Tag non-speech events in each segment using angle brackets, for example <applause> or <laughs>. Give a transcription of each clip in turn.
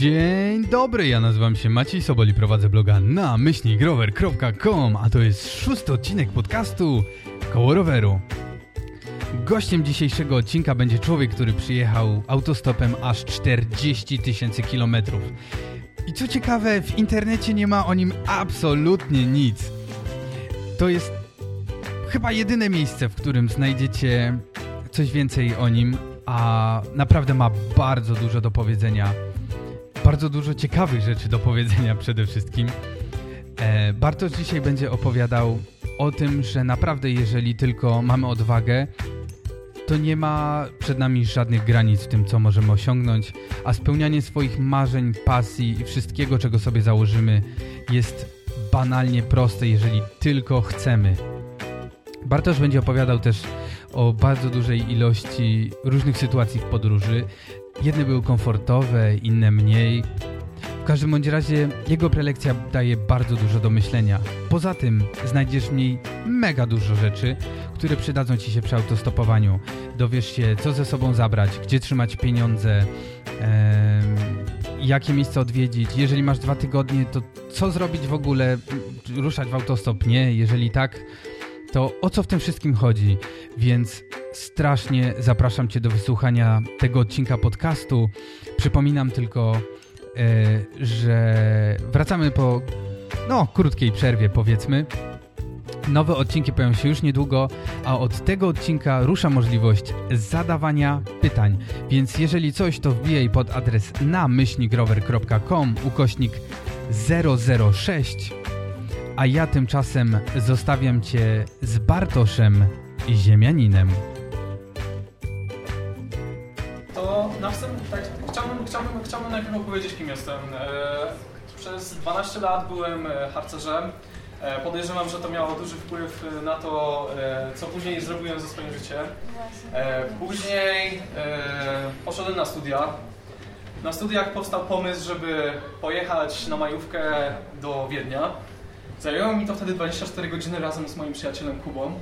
Dzień dobry, ja nazywam się Maciej Sobol i prowadzę bloga na myślnigrower.com, a to jest szósty odcinek podcastu Koło Roweru. Gościem dzisiejszego odcinka będzie człowiek, który przyjechał autostopem aż 40 tysięcy kilometrów. I co ciekawe, w internecie nie ma o nim absolutnie nic. To jest chyba jedyne miejsce, w którym znajdziecie coś więcej o nim, a naprawdę ma bardzo dużo do powiedzenia. Bardzo dużo ciekawych rzeczy do powiedzenia przede wszystkim. E, Bartosz dzisiaj będzie opowiadał o tym, że naprawdę jeżeli tylko mamy odwagę, to nie ma przed nami żadnych granic w tym, co możemy osiągnąć, a spełnianie swoich marzeń, pasji i wszystkiego, czego sobie założymy, jest banalnie proste, jeżeli tylko chcemy. Bartosz będzie opowiadał też o bardzo dużej ilości różnych sytuacji w podróży. Jedne były komfortowe, inne mniej. W każdym bądź razie jego prelekcja daje bardzo dużo do myślenia. Poza tym znajdziesz w niej mega dużo rzeczy, które przydadzą Ci się przy autostopowaniu. Dowiesz się, co ze sobą zabrać, gdzie trzymać pieniądze, jakie miejsca odwiedzić. Jeżeli masz dwa tygodnie, to co zrobić w ogóle? Ruszać w autostop? Nie. Jeżeli tak, to o co w tym wszystkim chodzi? Więc strasznie zapraszam Cię do wysłuchania tego odcinka podcastu. Przypominam tylko, e, że wracamy po no, krótkiej przerwie, powiedzmy. Nowe odcinki pojawią się już niedługo, a od tego odcinka rusza możliwość zadawania pytań. Więc jeżeli coś, to wbijaj pod adres na myślnigrower.com ukośnik 006 a ja tymczasem zostawiam Cię z Bartoszem Ziemianinem. To na wstępie tak, chciałbym, chciałbym, chciałbym najpierw opowiedzieć, kim jestem. E, przez 12 lat byłem e, harcerzem. E, podejrzewam, że to miało duży wpływ na to, co później zrobiłem ze swoim życiem. Później poszedłem na studia. Na studiach powstał pomysł, żeby pojechać na majówkę do Wiednia. Zajęło mi to wtedy 24 godziny razem z moim przyjacielem Kubą.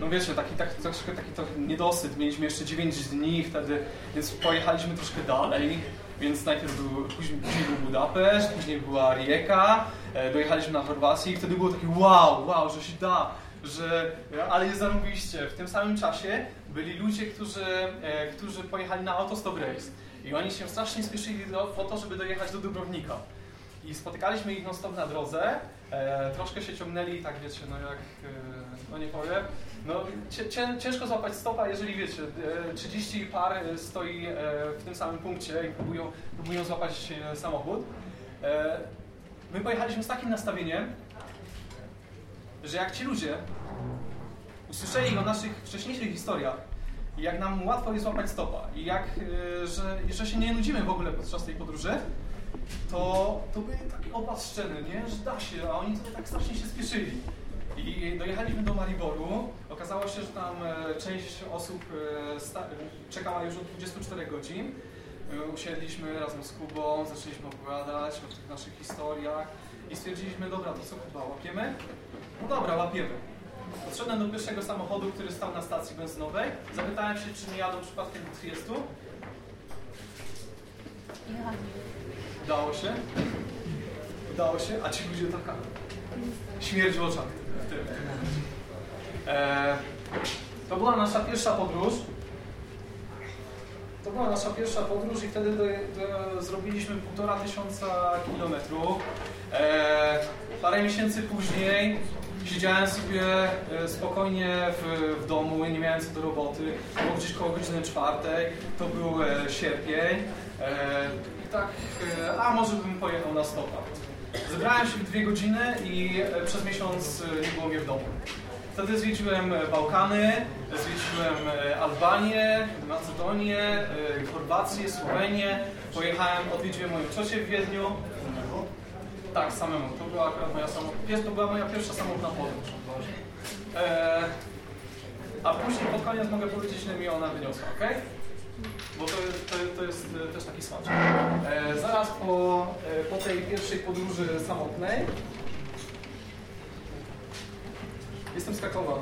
No wiecie, taki, taki, troszkę taki to niedosyt. Mieliśmy jeszcze 9 dni wtedy, więc pojechaliśmy troszkę dalej. Więc najpierw był, później, później był Budapeszt, później była Rijeka, e, dojechaliśmy na Chorwację i wtedy było takie wow, wow, że się da, że, ale je zarobiliście. W tym samym czasie byli ludzie, którzy, e, którzy pojechali na autostop race i oni się strasznie spieszyli do, po to, żeby dojechać do Dubrownika. I spotykaliśmy ich non-stop na drodze, e, troszkę się ciągnęli, tak wiecie, no jak, e, no nie powiem, no cię, cię, ciężko złapać stopa, jeżeli wiecie, e, 30 par e, stoi e, w tym samym punkcie i próbują, próbują złapać e, samochód. My pojechaliśmy z takim nastawieniem, że jak ci ludzie usłyszeli o naszych wcześniejszych historiach, jak nam łatwo jest złapać stopa i jak, że, że się nie nudzimy w ogóle podczas tej podróży, to, to były takie opaszczeny, nie? że da się, a oni tutaj tak strasznie się spieszyli. I dojechaliśmy do Mariboru. Okazało się, że tam e, część osób e, czekała już od 24 godzin. E, Usiedliśmy razem z Kubą, zaczęliśmy opowiadać o tych naszych historiach i stwierdziliśmy, dobra, to co Kuba, łapiemy? No dobra, łapiemy. Podszedłem do pierwszego samochodu, który stał na stacji benzynowej. Zapytałem się, czy nie jadą przypadkiem do Triestu. Udało się? Udało się? A ci ludzie taka śmierć w oczach. E, to była nasza pierwsza podróż. To była nasza pierwsza podróż i wtedy do, do, zrobiliśmy półtora tysiąca kilometrów. E, parę miesięcy później siedziałem sobie e, spokojnie w, w domu, nie miałem co do roboty. Było gdzieś koło godziny czwartej. To był e, sierpień. E, tak, e, a może bym pojechał na stopa. Zebrałem się w dwie godziny i e, przez miesiąc e, nie było mnie w domu. Wtedy zwiedziłem Bałkany, zwiedziłem Albanię, Macedonię, Chorwację, Słowenię. Pojechałem, odwiedziłem moją ciocię w Wiedniu. Tak, samemu. To była akurat moja to była moja pierwsza samotna podróż. A później pod koniec mogę powiedzieć, ile mi ona wyniosła, ok? Bo to, to, to jest e, też taki smaczek. E, zaraz po, e, po tej pierwszej podróży samotnej jestem z Krakowa.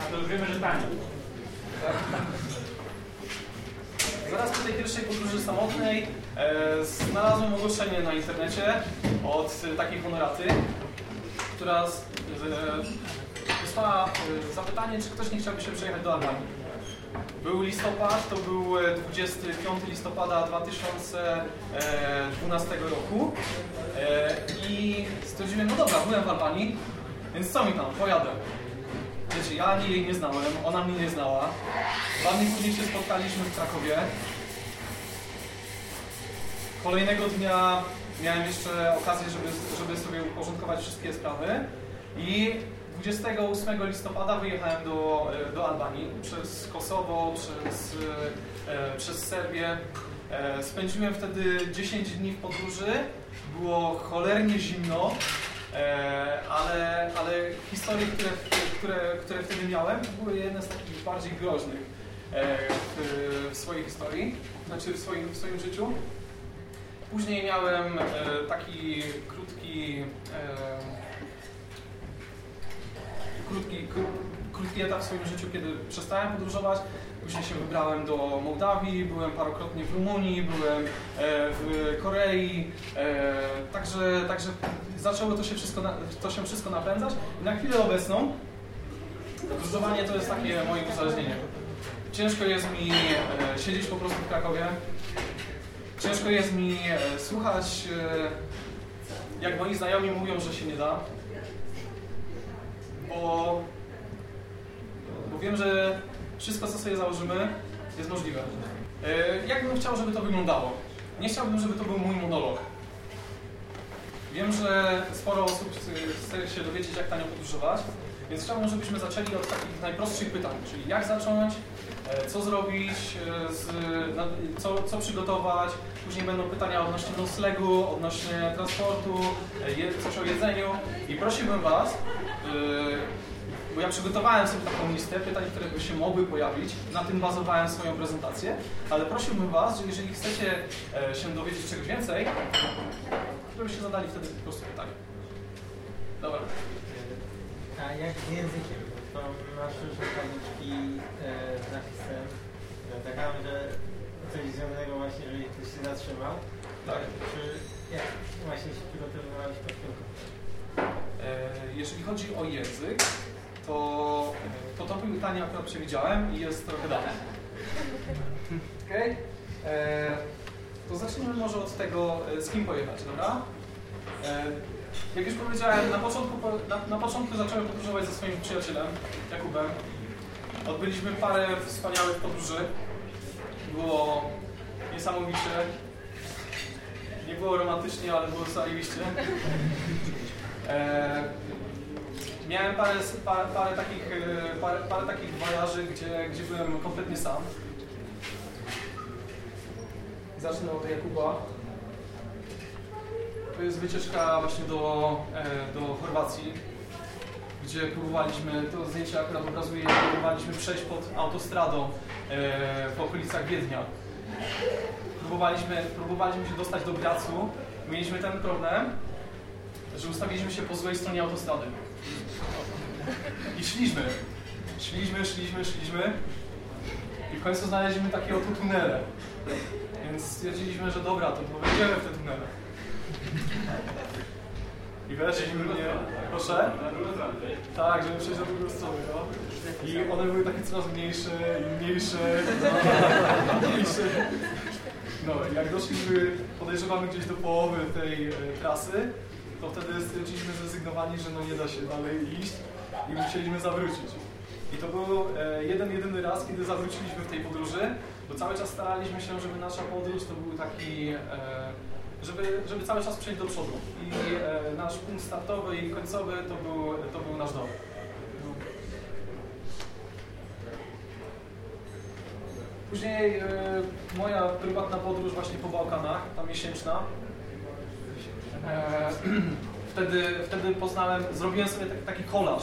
A to już wiemy, że tani. zaraz po tej pierwszej podróży samotnej e, znalazłem ogłoszenie na internecie od takiej honoraty, która z, e, dostała e, zapytanie, czy ktoś nie chciałby się przejechać do Albanii. Był listopad, to był e, 25 listopada 2012 roku e, i stwierdziłem, no dobra, byłem w Albanii, więc co mi tam, pojadę. Wiecie, ja ani jej nie znałem, ona mnie nie znała. Dwa dni później się spotkaliśmy w Krakowie. Kolejnego dnia miałem jeszcze okazję, żeby, żeby sobie uporządkować wszystkie sprawy i 28 listopada wyjechałem do, do Albanii przez Kosowo, przez, e, przez Serbię. E, spędziłem wtedy 10 dni w podróży. Było cholernie zimno, e, ale, ale historie, które, które, które wtedy miałem, były jedne z takich bardziej groźnych e, w, w swojej historii, znaczy w swoim, w swoim życiu. Później miałem e, taki krótki e, krótki, krótki etap w swoim życiu, kiedy przestałem podróżować. Później się wybrałem do Mołdawii, byłem parokrotnie w Rumunii, byłem e, w Korei. E, także, także zaczęło to się, wszystko, to się wszystko napędzać. I na chwilę obecną podróżowanie to jest takie moje uzależnienie. Ciężko jest mi e, siedzieć po prostu w Krakowie. Ciężko jest mi słuchać, jak moi znajomi mówią, że się nie da bo, bo wiem, że wszystko, co sobie założymy, jest możliwe. E, jak bym chciał, żeby to wyglądało? Nie chciałbym, żeby to był mój monolog. Wiem, że sporo osób chce się dowiedzieć, jak tanio podróżować, więc chciałbym, żebyśmy zaczęli od takich najprostszych pytań, czyli jak zacząć, e, co zrobić, e, co, co, przygotować. Później będą pytania odnośnie noclegu, odnośnie transportu, coś o jedzeniu. I prosiłbym Was, bo ja przygotowałem sobie taką listę pytań, które by się mogły pojawić, na tym bazowałem swoją prezentację, ale prosiłbym Was, że jeżeli chcecie e, się dowiedzieć czegoś więcej, żebyście zadali wtedy po prostu pytanie. Dobra. A jak z językiem? To masz już tabliczki e, z napisem, zakładam, że coś związanego właśnie, jeżeli ktoś się zatrzymał. Tak. Czy jak właśnie się przygotowywałeś pod E, jeżeli chodzi o język, to, to to pytanie akurat przewidziałem i jest trochę dalej. Okay? E, to zacznijmy może od tego, e, z kim pojechać, dobra? Jak już powiedziałem, na początku, na, na początku zacząłem podróżować ze swoim przyjacielem, Jakubem. Odbyliśmy parę wspaniałych podróży. Było niesamowicie. Nie było romantycznie, ale było zajebiście. E, miałem parę, parę, parę takich, e, parę, parę takich wojaży, gdzie, gdzie byłem kompletnie sam. Zacznę od Jakuba. To jest wycieczka właśnie do, e, do Chorwacji, gdzie próbowaliśmy, to zdjęcie akurat obrazuje, próbowaliśmy przejść pod autostradą w okolicach Wiednia. Próbowaliśmy, próbowaliśmy się dostać do Gracu. Mieliśmy ten problem, że ustawiliśmy się po złej stronie autostrady. I szliśmy. Szliśmy, szliśmy, szliśmy. I w końcu znaleźliśmy takie oto tunele. Więc stwierdziliśmy, że dobra, to wejdziemy w te tunele. I weszliśmy mnie. Proszę? Tak, żeby przejść do drugą stronę, no. I one były takie coraz mniejsze i mniejsze. mniejsze. No, jak doszliśmy, podejrzewamy gdzieś do połowy tej e, trasy, to wtedy stwierdziliśmy zrezygnowani, że no nie da się dalej iść i musieliśmy zawrócić. I to był e, jeden, jedyny raz, kiedy zawróciliśmy w tej podróży, bo cały czas staraliśmy się, żeby nasza podróż to był taki, e, żeby, żeby cały czas przejść do przodu. I e, nasz punkt startowy i końcowy to był, to był nasz dom. Później moja prywatna podróż właśnie po Bałkanach, ta miesięczna, <clears throat> wtedy, wtedy poznałem, zrobiłem sobie taki kolaż.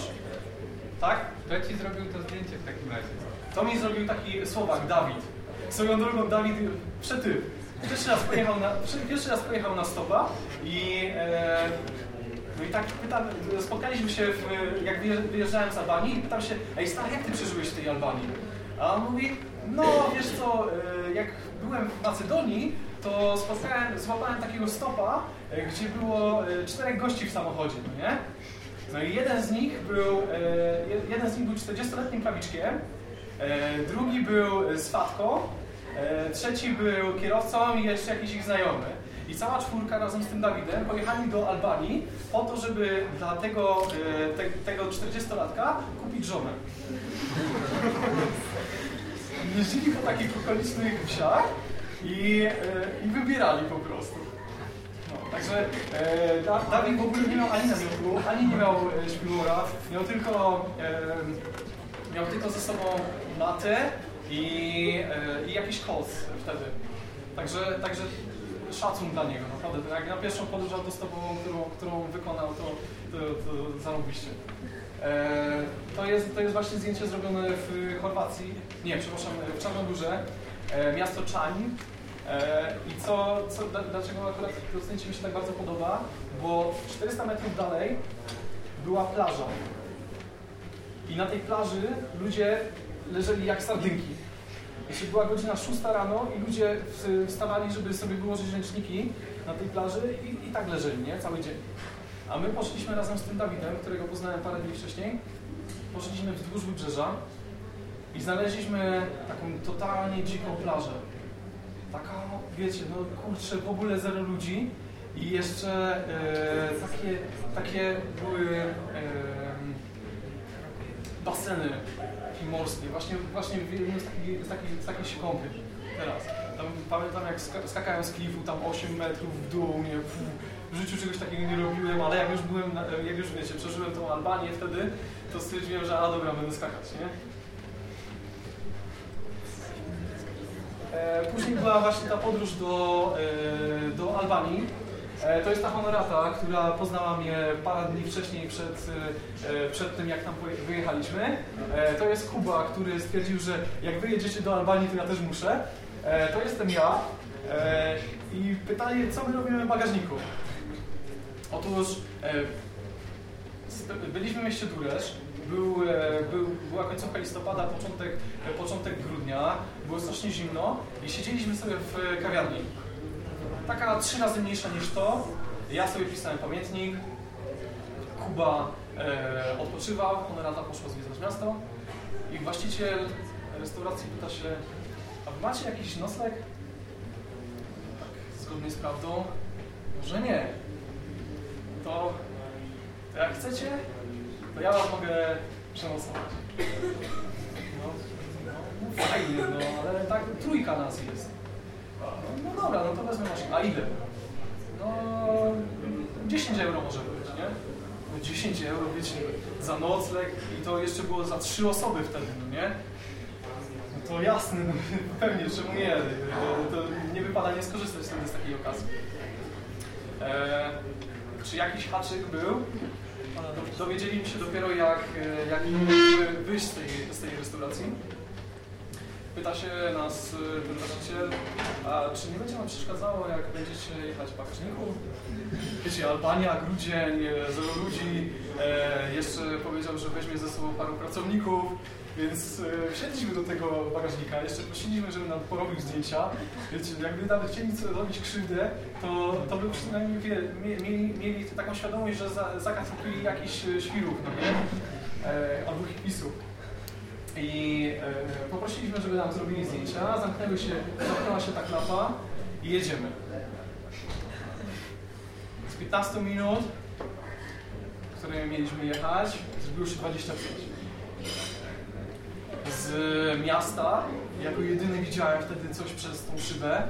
Tak? Kto ci zrobił to zdjęcie w takim razie? To mi zrobił taki Słowak, Dawid. Swoją drogą Dawid przetyp. Pierwszy raz pojechał na, pierwszy raz pojechał na stopa i, e, no i tak pytam, spotkaliśmy się, w, jak wyjeżdżałem z Albanii i pytam się, ej stary, jak ty przeżyłeś w tej Albanii? A on mówi, no wiesz co, e, jak byłem w Macedonii, to spotkałem, złapałem takiego stopa, e, gdzie było e, czterech gości w samochodzie, no nie? No i jeden z nich był, e, je- jeden z nich był 40-letnim prawiczkiem, drugi był e, trzeci był kierowcą i jeszcze jakiś ich znajomy. I cała czwórka razem z tym Dawidem pojechali do Albanii po to, żeby dla tego, te, tego 40-latka kupić żonę. <laughs> Jeździli po takich okolicznych wsiach i, e, i wybierali po prostu. No, także e, da, Dawid w ogóle nie miał ani namiotu, ani nie miał e, śpiwora, miał tylko, e, miał tylko ze sobą matę i, e, i jakiś koc wtedy. Także, także szacun dla niego, naprawdę. To jak na pierwszą podróż autostopową, którą, którą wykonał, to, to, to zarobiście. E, to, jest, to jest właśnie zdjęcie zrobione w Chorwacji, nie, przepraszam, w Czarnogórze, miasto Czań. E, I co, co, dla- dlaczego akurat to zdjęcie mi się tak bardzo podoba? Bo 400 metrów dalej była plaża. I na tej plaży ludzie leżeli jak sardynki. Jeśli była godzina 6 rano i ludzie wstawali, żeby sobie wyłożyć ręczniki na tej plaży i, i tak leżeli, nie? Cały dzień. A my poszliśmy razem z tym Dawidem, którego poznałem parę dni wcześniej, poszliśmy wzdłuż wybrzeża i znaleźliśmy taką totalnie dziką plażę. Taka, wiecie, no kurczę, w ogóle zero ludzi i jeszcze e, takie, takie były e, baseny morskie. Właśnie, właśnie w jednym z takich, z takich, się kąpię teraz. Tam, pamiętam jak ska skakałem z klifu tam 8 metrów w dół, nie, pfu, w życiu czegoś takiego nie robiłem, ale jak już byłem, jak już wiecie, przeżyłem tą Albanię wtedy, to stwierdziłem, że a dobra, będę skakać, nie? Później była właśnie ta podróż do, e, do Albanii. E, To jest ta honorata, która poznała mnie parę dni wcześniej przed, e, przed tym, jak tam wyjechaliśmy. E, To jest Kuba, który stwierdził, że jak wy jedziecie do Albanii, to ja też muszę. E, To jestem ja. E, I pytanie, co my robimy w bagażniku? Otóż e, byliśmy w mieście Duresz. Był, e, był, była końcówka listopada, początek, e, początek grudnia. Było strasznie zimno i siedzieliśmy sobie w kawiarni. Taka trzy razy mniejsza niż to. Ja sobie pisałem pamiętnik. Kuba e, odpoczywał, Honorata poszła zwiedzać miasto. I właściciel restauracji pyta się, a wy macie jakiś nocleg? Tak, zgodnie z prawdą, że nie. To, to jak chcecie, to ja wam mogę przenocować. No, no fajnie, no, ale tak trójka nas jest. No, no dobra, no to wezmę maszynę. A ile? No 10 euro może być, nie? No 10 euro, wiecie, za nocleg i to jeszcze było za trzy osoby wtedy, no nie? No to jasne, no, <laughs> pewnie, czemu nie? To nie wypada nie skorzystać wtedy z takiej okazji. E, czy jakiś haczyk był? Do- Dowiedzieliśmy się dopiero jak, e, jak wyjść z tej, z tej restauracji. Pyta się nas ten a czy nie będzie wam przeszkadzało, jak będziecie jechać w bagażniku? Wiecie, Albania, grudzień, e, zero ludzi, e, jeszcze powiedział, że weźmie ze sobą paru pracowników, więc e, wsiedliśmy do tego bagażnika, jeszcze prosiliśmy, żeby nam porobił zdjęcia. Wiecie, jakby nawet chcieli robić krzywdę, to, to by przynajmniej wie, mie- mieli, mieli taką świadomość, że za, zakazali jakiś e, świrów, no nie? E, albo hipisów. I e, poprosiliśmy, żeby nam zrobili zdjęcia, zamknęły się, zamknęła się ta klapa i jedziemy. Z 15 minut, które mieliśmy jechać, zrobiło się 25. Z miasta, jako jedyny widziałem wtedy coś przez tą szybę,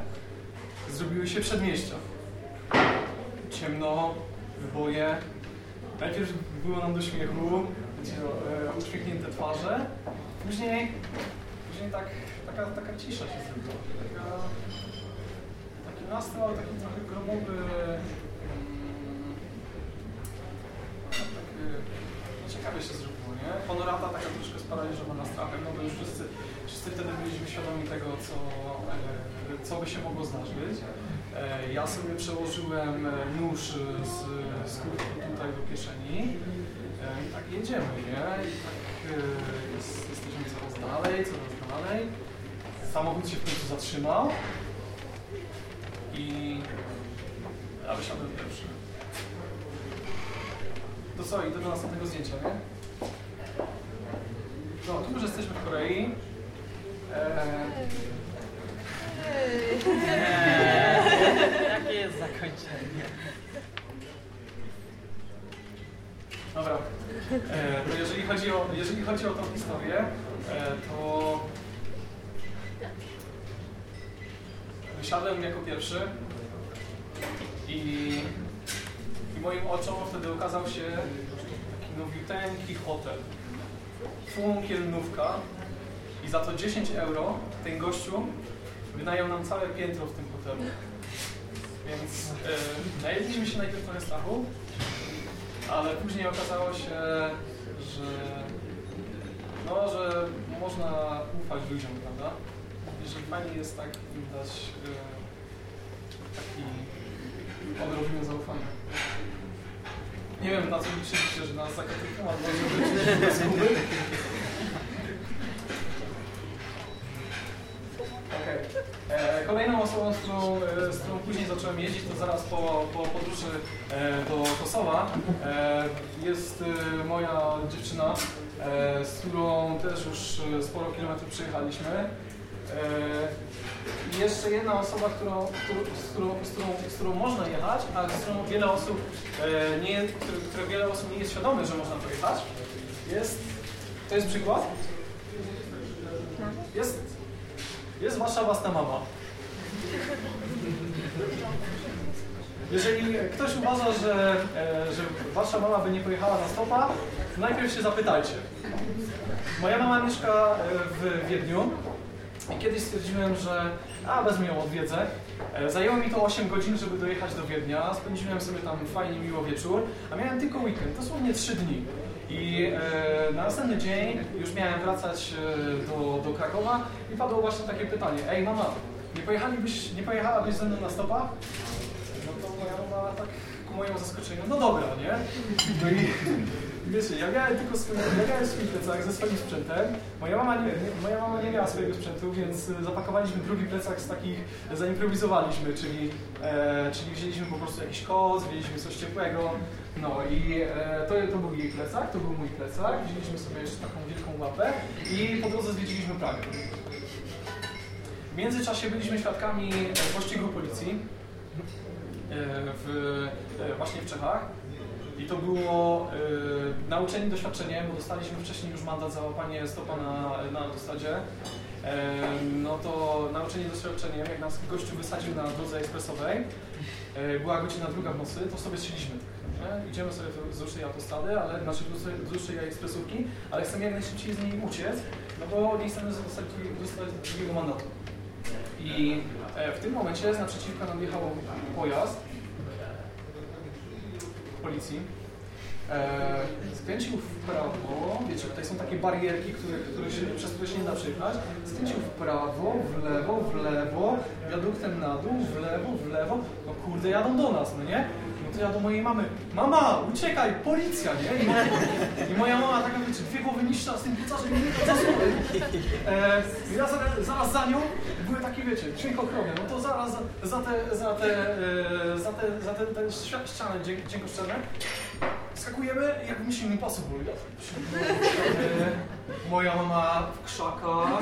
zrobiły się przedmieścia. Ciemno, wyboje. Najpierw było nam do śmiechu, e, uśmiechnięte twarze. Później, później tak, taka, taka cisza się zrobiła. Taka, taki nastrój, taki trochę grobowy. mm, Tak, e, no ciekawie się zrobiło, nie? Honorata taka troszkę sparaliżowana strachem, no bo już wszyscy, wszyscy wtedy byliśmy świadomi tego, co, e, co by się mogło zdarzyć. E, Ja sobie przełożyłem e, nóż z, z tutaj do kieszeni. I tak jedziemy, nie? I tak jest, jesteśmy coraz dalej, coraz dalej. Samochód się w końcu zatrzymał i ja wysiadłem pierwszy. To co, idę do następnego zdjęcia, nie? No, tu już jesteśmy w Korei. Eee, Jakie jest zakończenie? Dobra. E, to jeżeli chodzi o, jeżeli chodzi o tą historię, e, to wysiadłem jako pierwszy i, i moim oczom wtedy okazał się taki nowiuteńki hotel. Funkielnówka i za to 10 euro ten gościu wynajął nam całe piętro w tym hotelu. Więc e, najedliśmy się najpierw trochę strachu, ale później okazało się, że no, że można ufać ludziom, prawda? I że fajnie jest tak dać e, taki odrobinę zaufania. Nie wiem, na co liczyliście, że nas gumy. Okej. E, Kolejną osobą, z którą, e, z którą później zacząłem jeździć, to zaraz po, po podróży e, do Kosowa, jest moja dziewczyna, z którą też już sporo kilometrów przejechaliśmy. Jeszcze jedna osoba, którą, z, którą, z, którą, z którą można jechać, ale z którą wiele osób e, nie, które, które wiele osób nie jest świadome, że można pojechać, jest, to jest przykład? Jest, jest wasza własna mama. Jeżeli ktoś uważa, że, e, że wasza mama by nie pojechała na stopa, to najpierw się zapytajcie. Moja mama mieszka e, w Wiedniu i kiedyś stwierdziłem, że a, wezmę ją odwiedzę. E, Zajęło mi to 8 godzin, żeby dojechać do Wiednia. Spędziłem sobie tam fajnie, miło wieczór, a miałem tylko weekend, dosłownie 3 dni. I e, na następny dzień już miałem wracać e, do, do Krakowa i padło właśnie takie pytanie. Ej mama, nie, pojechalibyś, nie pojechałabyś ze mną na stopa? No to moja mama tak ku mojemu zaskoczeniu, no dobra, nie? No i wiecie, ja miałem tylko swój, ja miałem swój plecak ze swoim sprzętem. Moja mama nie, moja mama nie miała swojego sprzętu, więc e, zapakowaliśmy drugi plecak z takich, zaimprowizowaliśmy, czyli, e, czyli wzięliśmy po prostu jakiś koc, wzięliśmy coś ciepłego. No i e, to, to był jej plecak, to był mój plecak, wzięliśmy sobie jeszcze taką wielką łapę i po drodze zwiedziliśmy Pragę. W międzyczasie byliśmy świadkami pościgu policji e, w, e, właśnie w Czechach. I to było e, nauczenie doświadczenie, bo dostaliśmy wcześniej już mandat za łapanie stopa na, na autostradzie. No to nauczenie doświadczeniem, jak nas gościu wysadził na drodze ekspresowej, e, była godzina druga w nocy, to sobie. Nie? Idziemy sobie wzdłuż tej autostrady, ale znaczy wzdłuż tej ekspresówki, ale chcemy jak najszybciej z niej uciec, no bo nie chcemy dostać, dostać drugiego mandatu. I e, w tym momencie z naprzeciwka nam jechał pojazd policji. E, skręcił w prawo, wiecie, tutaj są takie barierki, które, które się, przez które się nie da przejechać. Skręcił w prawo, w lewo, w lewo, wiaduktem na dół, w lewo, w lewo. No kurde, jadą do nas, no nie? No to ja do mojej mamy, mama, uciekaj, policja, nie? I, moja, i moja mama taka, wiecie, dwie głowy niższa z tym pisarzem i mnie to zasłony. E, zaraz, zaraz za nią takie, wiecie, dźwiękokromie, no to zaraz za, te, za te, e, za te, za te, te ścia- ściany dźwięk- dźwiękoszczerne skakujemy jak Mission Impossible. E, moja mama w krzakach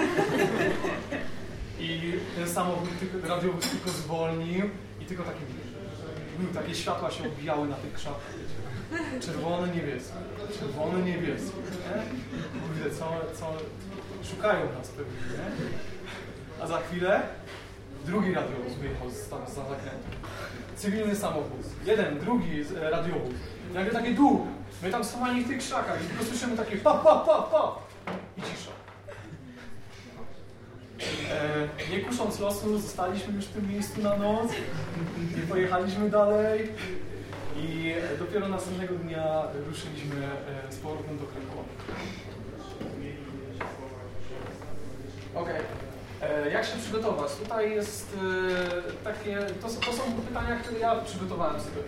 i ten samochód radiowy tylko zwolnił i tylko takie, takie światła się odbijały na tych krzakach. Czerwony, niebieski, czerwony, niebieski. Nie? Kurde, co, co, szukają nas pewnie, nie? A za chwilę drugi radiowóz wyjechał z, tam, z zakrętu. Cywilny samochód. Jeden, drugi e, radiowóz. Nagle takie dół. My tam schowani w tych krzakach i tylko słyszymy takie pa, pa, pa, pa. I cisza. E, nie kusząc losu, zostaliśmy już w tym miejscu na noc i pojechaliśmy dalej. I dopiero następnego dnia ruszyliśmy e, z powrotem do Krakowa. Okej. E, Jak się przygotować? Tutaj jest e, takie, to, są- to są pytania, które ja przygotowałem sobie.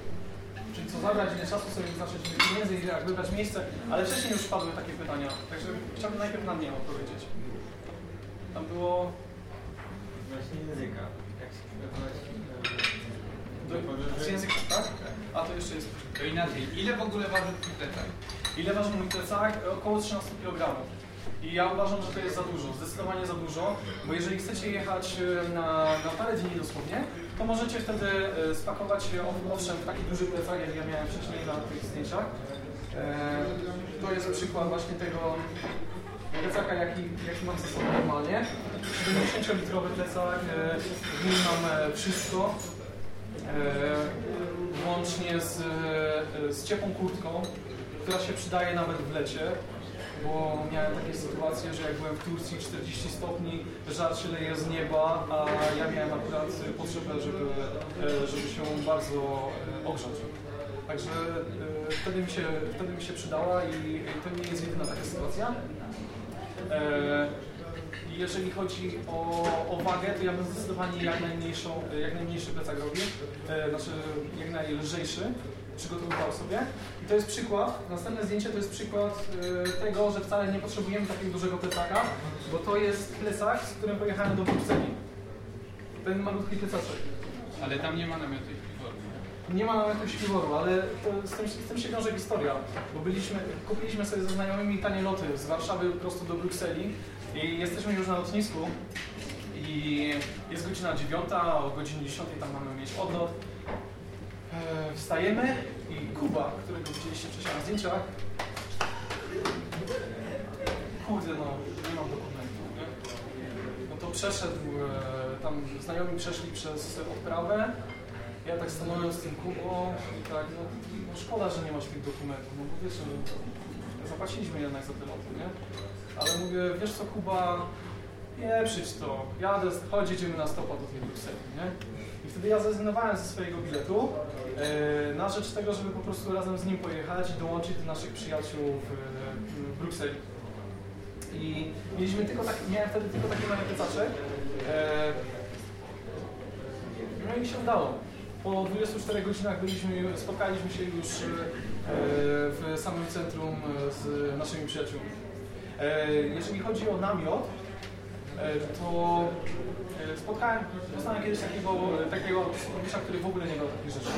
Czyli co zabrać, ile czasu sobie wyznaczyć, pieniędzy, ile jak wybrać miejsce, ale wcześniej już padły takie pytania, także chciałbym najpierw na mnie odpowiedzieć. Tam było Właśnie języka. Jak się przygotować e, Do, z języka, tak? A to jeszcze jest... To inaczej, ile w ogóle waży twój plecak? Ile waży mój plecak? Około 13 kg. I ja uważam, że to jest za dużo, zdecydowanie za dużo, bo jeżeli chcecie jechać e, na, na parę dni dosłownie, to możecie wtedy e, spakować owszem taki duży plecak, jak ja miałem wcześniej na tych zdjęciach. E, To jest przykład właśnie tego plecaka, jaki, jaki mam ze sobą normalnie. 70-litrowy plecak, w nim mam wszystko, łącznie z, z ciepłą kurtką, która się przydaje nawet w lecie, bo miałem takie sytuacje, że jak byłem w Turcji 40 stopni, żar się leje z nieba, a ja miałem akurat potrzebę, żeby, e, żeby się bardzo e, ogrzać. Także e, wtedy mi się, wtedy mi się przydała i to nie jest jedyna taka sytuacja. Jeżeli chodzi o, o wagę, to ja bym zdecydowanie jak, najmniejszą, jak najmniejszy plecak robił, znaczy jak najlżejszy, przygotowywał sobie. I to jest przykład, następne zdjęcie to jest przykład e, tego, że wcale nie potrzebujemy takiego dużego plecaka, bo to jest plecak, z którym pojechałem do Brukseli. Ten malutki plecaczek. Ale tam nie ma namiotu i. Nie ma nawet śpiworu, ale to z, tym, z tym się wiąże historia, bo byliśmy, kupiliśmy sobie ze znajomymi tanie loty z Warszawy prosto do Brukseli i jesteśmy już na lotnisku i jest godzina 9, a o godzinie 10 tam mamy mieć odlot. E, wstajemy i Kuba, którego widzieliście wcześniej na zdjęciach, kurde no, nie mam dokumentu, nie? No to przeszedł, e, tam znajomi przeszli przez odprawę, ja tak stanąłem z tym Kubą i tak, no, no szkoda, że nie masz tych dokumentów, no bo wiesz, no, zapłaciliśmy jednak za te loty, nie? Ale mówię, wiesz co Kuba, pieprzyć to, jadę, chodź, jedziemy na stopa do tej Brukseli, nie? Wtedy ja zrezygnowałem ze swojego biletu e, na rzecz tego, żeby po prostu razem z nim pojechać i dołączyć do naszych przyjaciół w, w Brukseli. I mieliśmy tylko taki, miałem wtedy tylko taki mały plecaczek. E, no i się udało. Po 24 godzinach byliśmy, spotkaliśmy się już e, w samym centrum e, z naszymi przyjaciółmi. E, Jeżeli chodzi o namiot, to e, spotkałem, poznałem kiedyś takiego, takiego człowieka, który w ogóle nie miał takich rzeczy.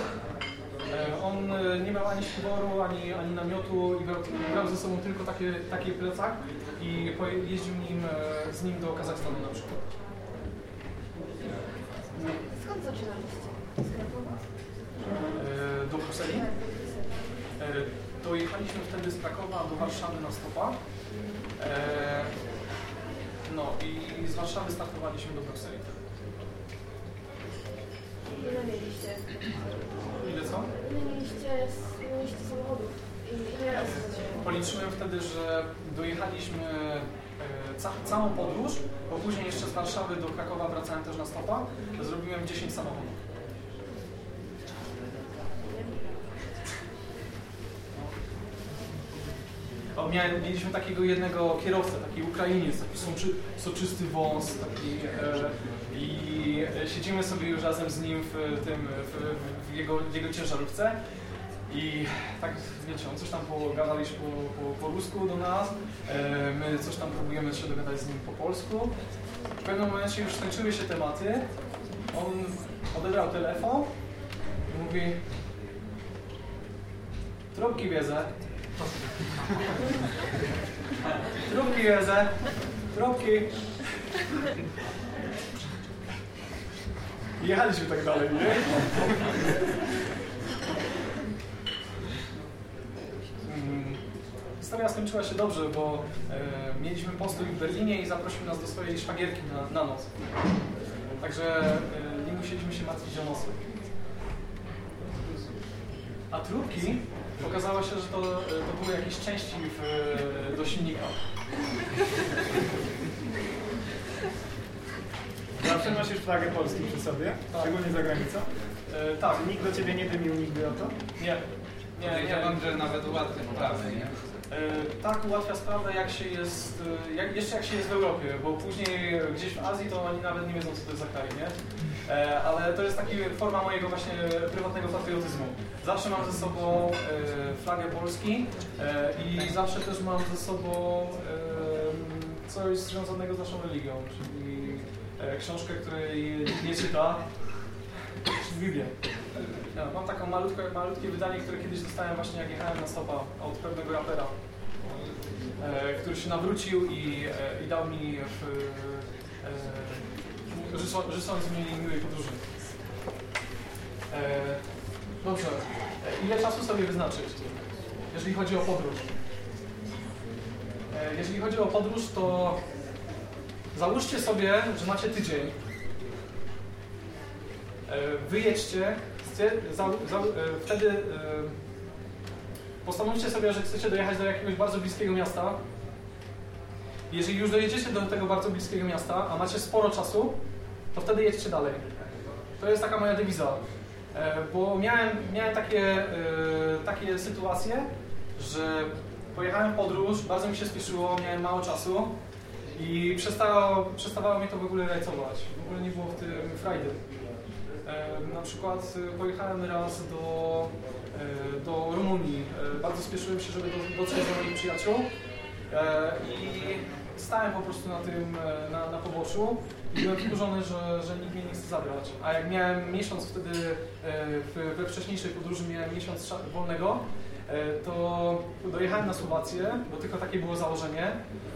E, On e, nie miał ani śpiworu, ani, ani namiotu i brał, brał ze sobą tylko takie, taki plecak i jeździł nim, e, z nim do Kazachstanu na przykład. Skąd zaczynaliście? E, do Brukseli. E, Dojechaliśmy wtedy z Krakowa do Warszawy na stopa. No i z Warszawy startowaliśmy do Brukseli. Ile mieliście? Ile co? Ile mieliście, mieliście samochodów? Ile razy? Policzyłem wtedy, że dojechaliśmy e, ca całą podróż, bo później jeszcze z Warszawy do Krakowa wracałem też na stopa. Zrobiłem 10 samochodów. Miałem, mieliśmy takiego jednego kierowcę, taki Ukrainiec, taki soczy, soczysty wąs, taki, e, i e, siedzimy sobie już razem z nim w, tym, w, w, jego, jego ciężarówce i tak, wiecie, on coś tam pogadaliśmy po, po, po rusku do nas, e, my coś tam próbujemy się dogadać z nim po polsku. W pewnym momencie już skończyły się tematy, on odebrał telefon i mówi Trubki wiedzę. Trubki wiedzę. Trubki. I Jechaliśmy tak dalej, nie? Mm, Historia skończyła się dobrze, bo e, mieliśmy postój w Berlinie i zaprosił nas do swojej szwagierki na, na noc. Także e, nie musieliśmy się martwić o nosy. A trubki okazało się, że to, e, to były jakieś części w, e, do silnika. Zawsze nosisz flagę Polski przy sobie, Tak. szczególnie za granicą. E, tak, Nikt do ciebie nie dymił nigdy o to? nie. Nie, nie, Podejrzewam, że nawet ułatwia sprawę, nie? E, Tak ułatwia sprawę, jak się jest, e, jak, jeszcze jak się jest w Europie, bo później gdzieś w Azji to oni nawet nie wiedzą, co to jest za kraj, nie? E, Ale to jest taka forma mojego właśnie prywatnego patriotyzmu. Zawsze mam ze sobą flagę Polski i zawsze też mam ze sobą coś związanego z naszą religią, czyli książkę, której nie czyta, czyli Biblię. Mam taką malutkie wydanie, które kiedyś dostałem właśnie jak jechałem na stopa od pewnego rapera, e, który się nawrócił i, e, i dał mi w, e, życzą- życząc mi miłej podróży. E, dobrze, ile czasu sobie wyznaczyć, jeżeli chodzi o podróż? Jeżeli chodzi o podróż, to załóżcie sobie, że macie tydzień. Wyjedźcie, chcie, za, za, e, wtedy e, sobie, że chcecie dojechać do jakiegoś bardzo bliskiego miasta. Jeżeli już dojedziecie do tego bardzo bliskiego miasta, a macie sporo czasu, to wtedy jedźcie dalej. To jest taka moja dewiza. E, bo miałem, miałem takie, e, takie sytuacje, że pojechałem w podróż, bardzo mi się spieszyło, miałem mało czasu i przestało, przestawało mnie to w ogóle rajcować. W ogóle nie było w tym frajdy. E, Na przykład e, pojechałem raz do, e, do Rumunii. Bardzo spieszyłem się, żeby do- dotrzeć do moich przyjaciół i stałem po prostu na tym, na, na poboczu i byłem wkurzony, że, że nikt mnie nie chce zabrać. A jak miałem miesiąc wtedy, we wcześniejszej podróży miałem miesiąc wolnego, to dojechałem na Słowację, bo tylko takie było założenie.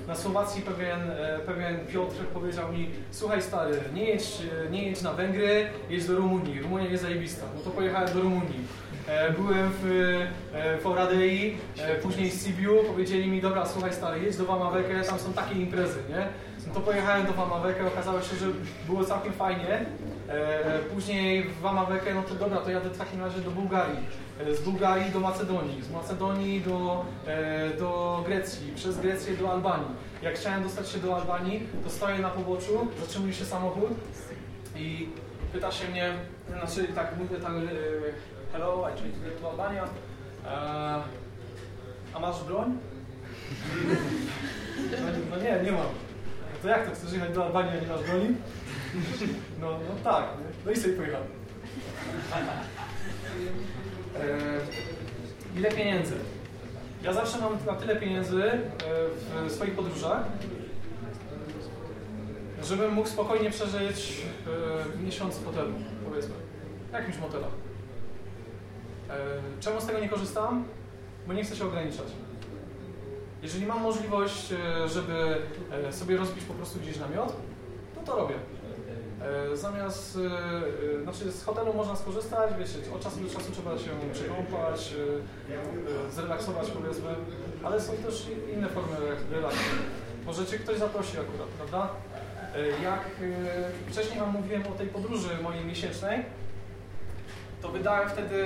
Na Słowacji pewien, e, pewien Piotr powiedział mi, słuchaj stary, nie jedź, e, nie jedź na Węgry, jedź do Rumunii. Rumunia jest zajebista. No to pojechałem do Rumunii. E, Byłem w, e, w Oradei, e, później w Sibiu, powiedzieli mi, dobra, słuchaj stary, jedź do Wamaweke, tam są takie imprezy, nie? No to pojechałem do Wamaweke, okazało się, że było całkiem fajnie. E, Później w Wamaweke, no to dobra, to jadę w takim razie do Bułgarii. E, Z Bułgarii do Macedonii, z Macedonii do, e, do Grecji, przez Grecję do Albanii. Jak chciałem dostać się do Albanii, to stoję na poboczu, zatrzymuje się samochód i pyta się mnie, znaczy tak mówię tam, hello, I try to Albania. A masz broń? No, <laughs> no nie, nie mam. To jak to, chcesz jechać do Albanii, a nie masz broni? <laughs> No, no tak, nie? no i sobie pojechałem. <laughs> E, ile pieniędzy? Ja zawsze mam na tyle pieniędzy e, w swoich podróżach, żebym mógł spokojnie przeżyć e, miesiąc w hotelu, powiedzmy, w jakimś motelach. E, Czemu z tego nie korzystam? Bo nie chcę się ograniczać. Jeżeli mam możliwość, żeby sobie rozbić po prostu gdzieś namiot, to to robię. E, Zamiast, e, e, znaczy z hotelu można skorzystać, wiecie, od czasu do czasu trzeba się przekąpać, zrelaksować powiedzmy, ale są też inne formy relaksu. Może cię ktoś zaprosi akurat, prawda? Jak wcześniej Wam mówiłem o tej podróży mojej miesięcznej, to wydałem wtedy,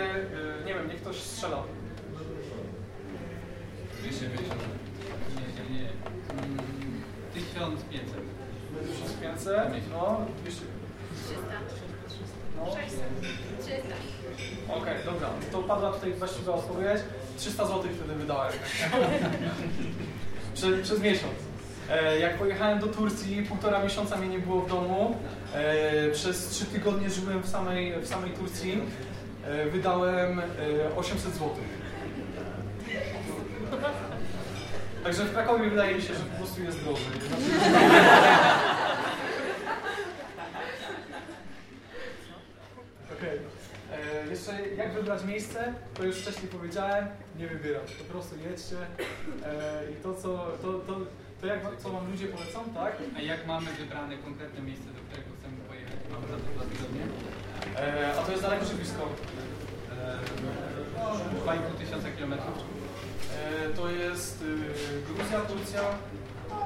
nie wiem, niech ktoś strzela. 250. Nie, nie, nie. Mm, 1500. 1500, no, 200, 300. no. 600. 300. Okej, dobra, to padła tutaj właściwa odpowiedź. 300 zł wtedy wydałem. Prze, przez miesiąc. E, jak pojechałem do Turcji, półtora miesiąca mnie nie było w domu. E, przez trzy tygodnie żyłem w samej, w samej Turcji. E, wydałem e, 800 zł. Także w Krakowie wydaje mi się, że po prostu jest drożej. Znaczy, Okej. E, Jeszcze jak wybrać miejsce, to już wcześniej powiedziałem, nie wybieram. Po prostu jedźcie e, i to, co, to, to, to jak, co wam ludzie polecą, tak? A jak mamy wybrane konkretne miejsce, do którego chcemy pojechać? Mamy na to dwa tygodnie? E, a to jest daleko czy blisko? No, 2,5 tysiąca kilometrów. E, to jest y, Gruzja, Turcja,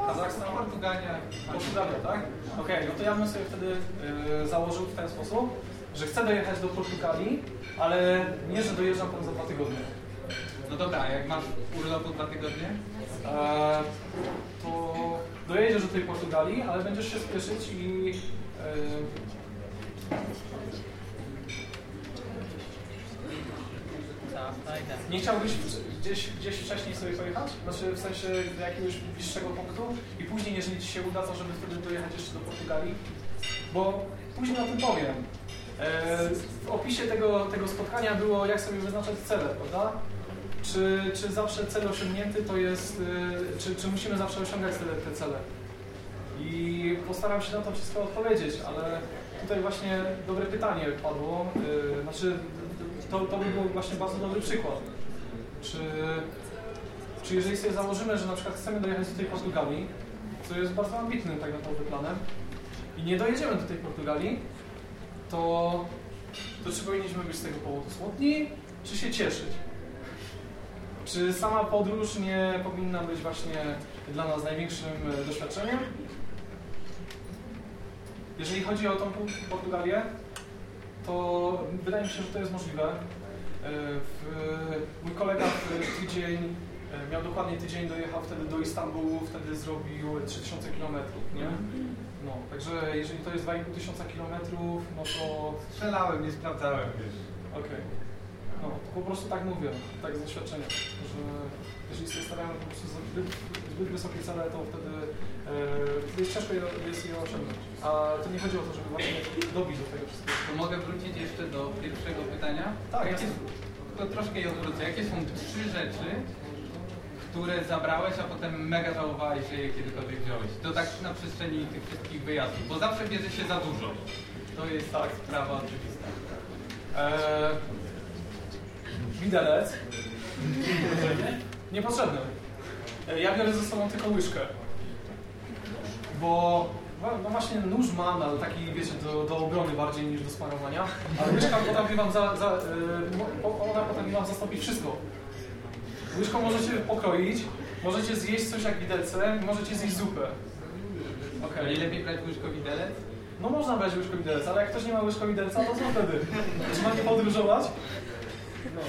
Kazachstan, Portugalia. Portugalia, tak? Okej, no to ja bym sobie wtedy y, założył w ten sposób, że chcę dojechać do Portugalii, ale nie, że dojeżdżam tam za dwa tygodnie. No dobra, a jak masz urlopu dwa tygodnie? E, to dojedziesz do tej Portugalii, ale będziesz się spieszyć i e, nie chciałbyś gdzieś, gdzieś wcześniej sobie pojechać? Znaczy w sensie do jakiegoś bliższego punktu i później, jeżeli Ci się uda, to żeby wtedy dojechać jeszcze do Portugalii? Bo później o tym powiem. E, w opisie tego, tego spotkania było, jak sobie wyznaczać cele, prawda? Czy, czy zawsze cel osiągnięty to jest, y, czy, czy musimy zawsze osiągać te, te cele? I postaram się na to wszystko odpowiedzieć, ale tutaj właśnie dobre pytanie padło. Yy, znaczy, to, to by był właśnie bardzo dobry przykład. Czy, czy jeżeli sobie założymy, że na przykład chcemy dojechać do tej Portugalii, co jest bardzo ambitnym tak naprawdę planem, i nie dojedziemy do tej Portugalii, to, to czy powinniśmy być z tego powodu smutni, czy się cieszyć? Czy sama podróż nie powinna być właśnie dla nas największym e, doświadczeniem? Jeżeli chodzi o tą Portugalię, to wydaje mi się, że to jest możliwe. E, mój kolega w tydzień, e, miał dokładnie tydzień, dojechał wtedy do Istanbulu, wtedy zrobił 3000 km, nie? No, także jeżeli to jest 2,5 tysiąca kilometrów, no to Strzelałem, nie sprawdzałem, wiesz. okej. No, to po prostu tak mówię, tak z doświadczenia, że jeżeli sobie stawiamy po prostu zbyt, zbyt wysokie cele, to wtedy e, jest ciężko je, jest je osiągnąć. A to nie chodzi o to, żeby właśnie dobić do tego wszystkiego. To mogę wrócić jeszcze do pierwszego pytania? Tak, Jakie, to troszkę je odwrócę. Jakie są trzy rzeczy, które zabrałeś, a potem mega żałowałeś, że je kiedykolwiek wziąłeś? To tak na przestrzeni tych wszystkich wyjazdów, bo zawsze bierze się za dużo. To jest tak sprawa oczywista. Eee, widelec. Niepotrzebny. E, Ja biorę ze sobą tylko łyżkę. Bo no, no właśnie nóż mam, ale taki wiecie, do, do obrony bardziej niż do smarowania. Ale łyżka potrafi wam za, za, mo- ona potrafi wam zastąpić wszystko. Łyżką możecie pokroić, możecie zjeść coś jak widelce, możecie zjeść zupę. Okej. Okay. lepiej brać łyżko widelec? No można brać łyżkowidelca, ale jak ktoś nie ma łyżkowidelca, to co wtedy? Czy ma nie podróżować? No.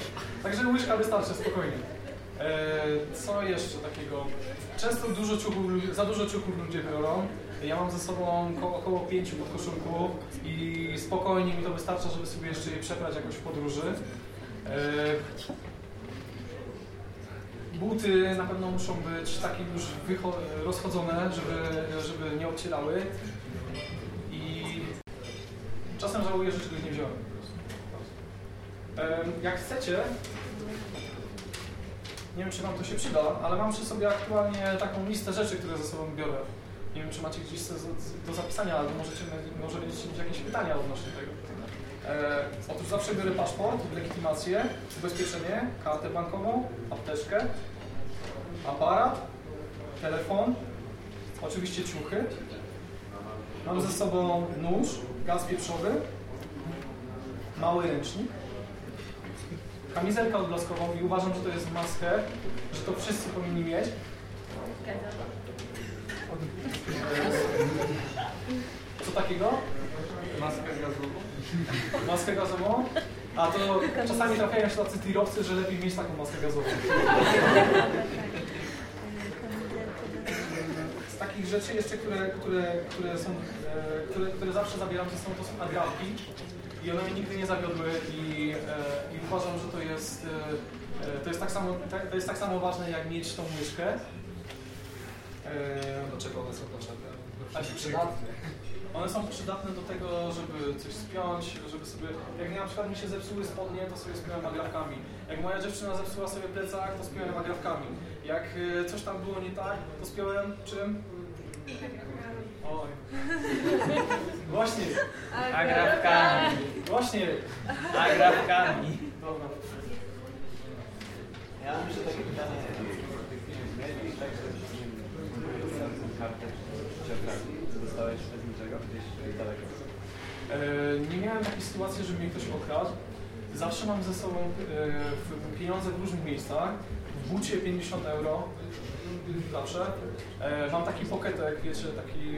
Także łyżka wystarczy spokojnie. E, co jeszcze takiego? Często dużo ciuchów, za dużo ciuchów ludzie biorą. Ja mam ze sobą ko około pięciu podkoszulków i spokojnie mi to wystarcza, żeby sobie jeszcze je przebrać jakoś w podróży. E, buty na pewno muszą być takie już rozchodzone, żeby, żeby nie obcierały. I czasem żałuję, że czegoś nie wziąłem. Em, Jak chcecie, nie wiem czy Wam to się przyda, ale mam przy sobie aktualnie taką listę rzeczy, które ze sobą biorę. Nie wiem czy macie gdzieś do zapisania, albo możecie, może będziecie mieć jakieś pytania odnośnie tego. E, otóż zawsze biorę paszport, legitymację, ubezpieczenie, kartę bankową, apteczkę, aparat, telefon, oczywiście ciuchy. Mam ze sobą nóż, gaz pieprzowy, mały ręcznik, kamizelkę odblaskową i uważam, że to jest maskę, że to wszyscy powinni mieć. Co takiego? Maskę gazową. <laughs> Maskę gazową? A to czasami trafiają się tacy tirowcy, że lepiej mieć taką maskę gazową. Z takich rzeczy jeszcze, które, które, które, są, e, które, które zawsze zabieram ze sobą, to są nagrabki. I one mnie nigdy nie zawiodły i, e, i uważam, że to jest, e, to, jest tak samo, tak- to jest tak samo ważne, jak mieć tą łyżkę. E, Do czego one są potrzebne? a się przydatne. One są przydatne do tego, żeby coś spiąć, żeby sobie... Jak na przykład mi się zepsuły spodnie, to sobie spiąłem agrafkami. Jak moja dziewczyna zepsuła sobie plecak, to spiąłem agrafkami. Jak y, coś tam było nie tak, to spiąłem czym? Oj. Właśnie, Agrafkami. właśnie. Agrafkami. Dobra. Ja mam jeszcze takie pytanie. Miałeś tak, że nie kartę geografii dostałeś bez niczego gdzieś daleko. E, nie miałem takiej sytuacji, żeby mnie ktoś okradł. Zawsze mam ze sobą e, pieniądze w różnych miejscach. W bucie 50 euro. Zawsze. E, mam taki pocketek, wiecie, taki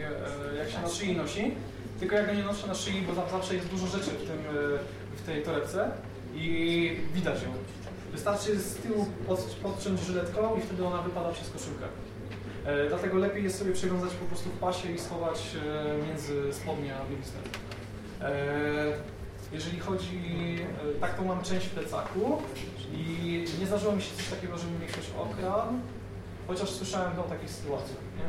e, jak się na szyi nosi. Tylko ja go nie noszę na szyi, bo za- zawsze jest dużo rzeczy w, tym, e, w tej torebce i widać ją. Wystarczy z tyłu pod, podciąć żyletką i wtedy ona wypada przez koszulkę. E, dlatego lepiej jest sobie przewiązać po prostu w pasie i schować e, między spodnie a bieliznę. E, jeżeli chodzi, e, tak to mam część w plecaku i nie zdarzyło mi się coś takiego, żeby mnie ktoś okradł, chociaż słyszałem o takich sytuacjach, nie?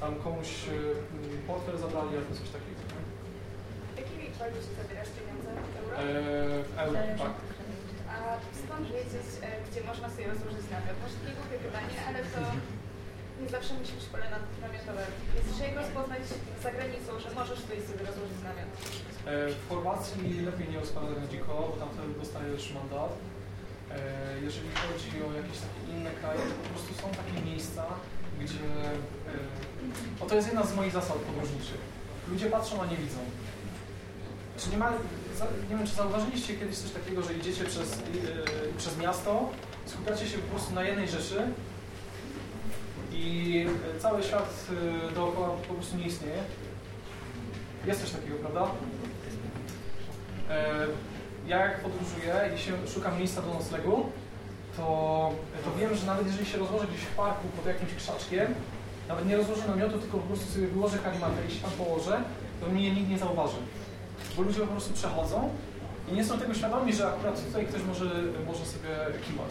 Tam komuś e, portfel zabrali albo coś takiego. nie? Jakimi walucie zabierasz pieniądze? Euro? E, w euro, tak. A skąd wiedzieć, gdzie można sobie rozłożyć namiot? Może takie głupie pytanie, ale to nie zawsze musi być pole nam- namiotowe. Jest ciężko rozpoznać za granicą, że możesz tutaj sobie rozłożyć namiot. E, W Chorwacji lepiej nie rozkładać dziko, bo tam wtedy dostajesz mandat. E, Jeżeli chodzi o jakieś takie inne kraje, to po prostu są takie miejsca, gdzie... e, O, to jest jedna z moich zasad podróżniczych. Ludzie patrzą, a nie widzą. Czy nie ma... Nie wiem, czy zauważyliście kiedyś coś takiego, że idziecie przez, przez miasto, skupiacie się po prostu na jednej rzeczy i cały świat e, dookoła po prostu nie istnieje. Jest coś takiego, prawda? E, Ja jak podróżuję i się szukam miejsca do noclegu, to, to wiem, że nawet jeżeli się rozłożę gdzieś w parku pod jakimś krzaczkiem, nawet nie rozłożę namiotu, tylko po prostu sobie wyłożę karimatę i się tam położę, to mnie nikt nie zauważy. Bo ludzie po prostu przechodzą i nie są tego świadomi, że akurat tutaj ktoś może, może sobie kiwać.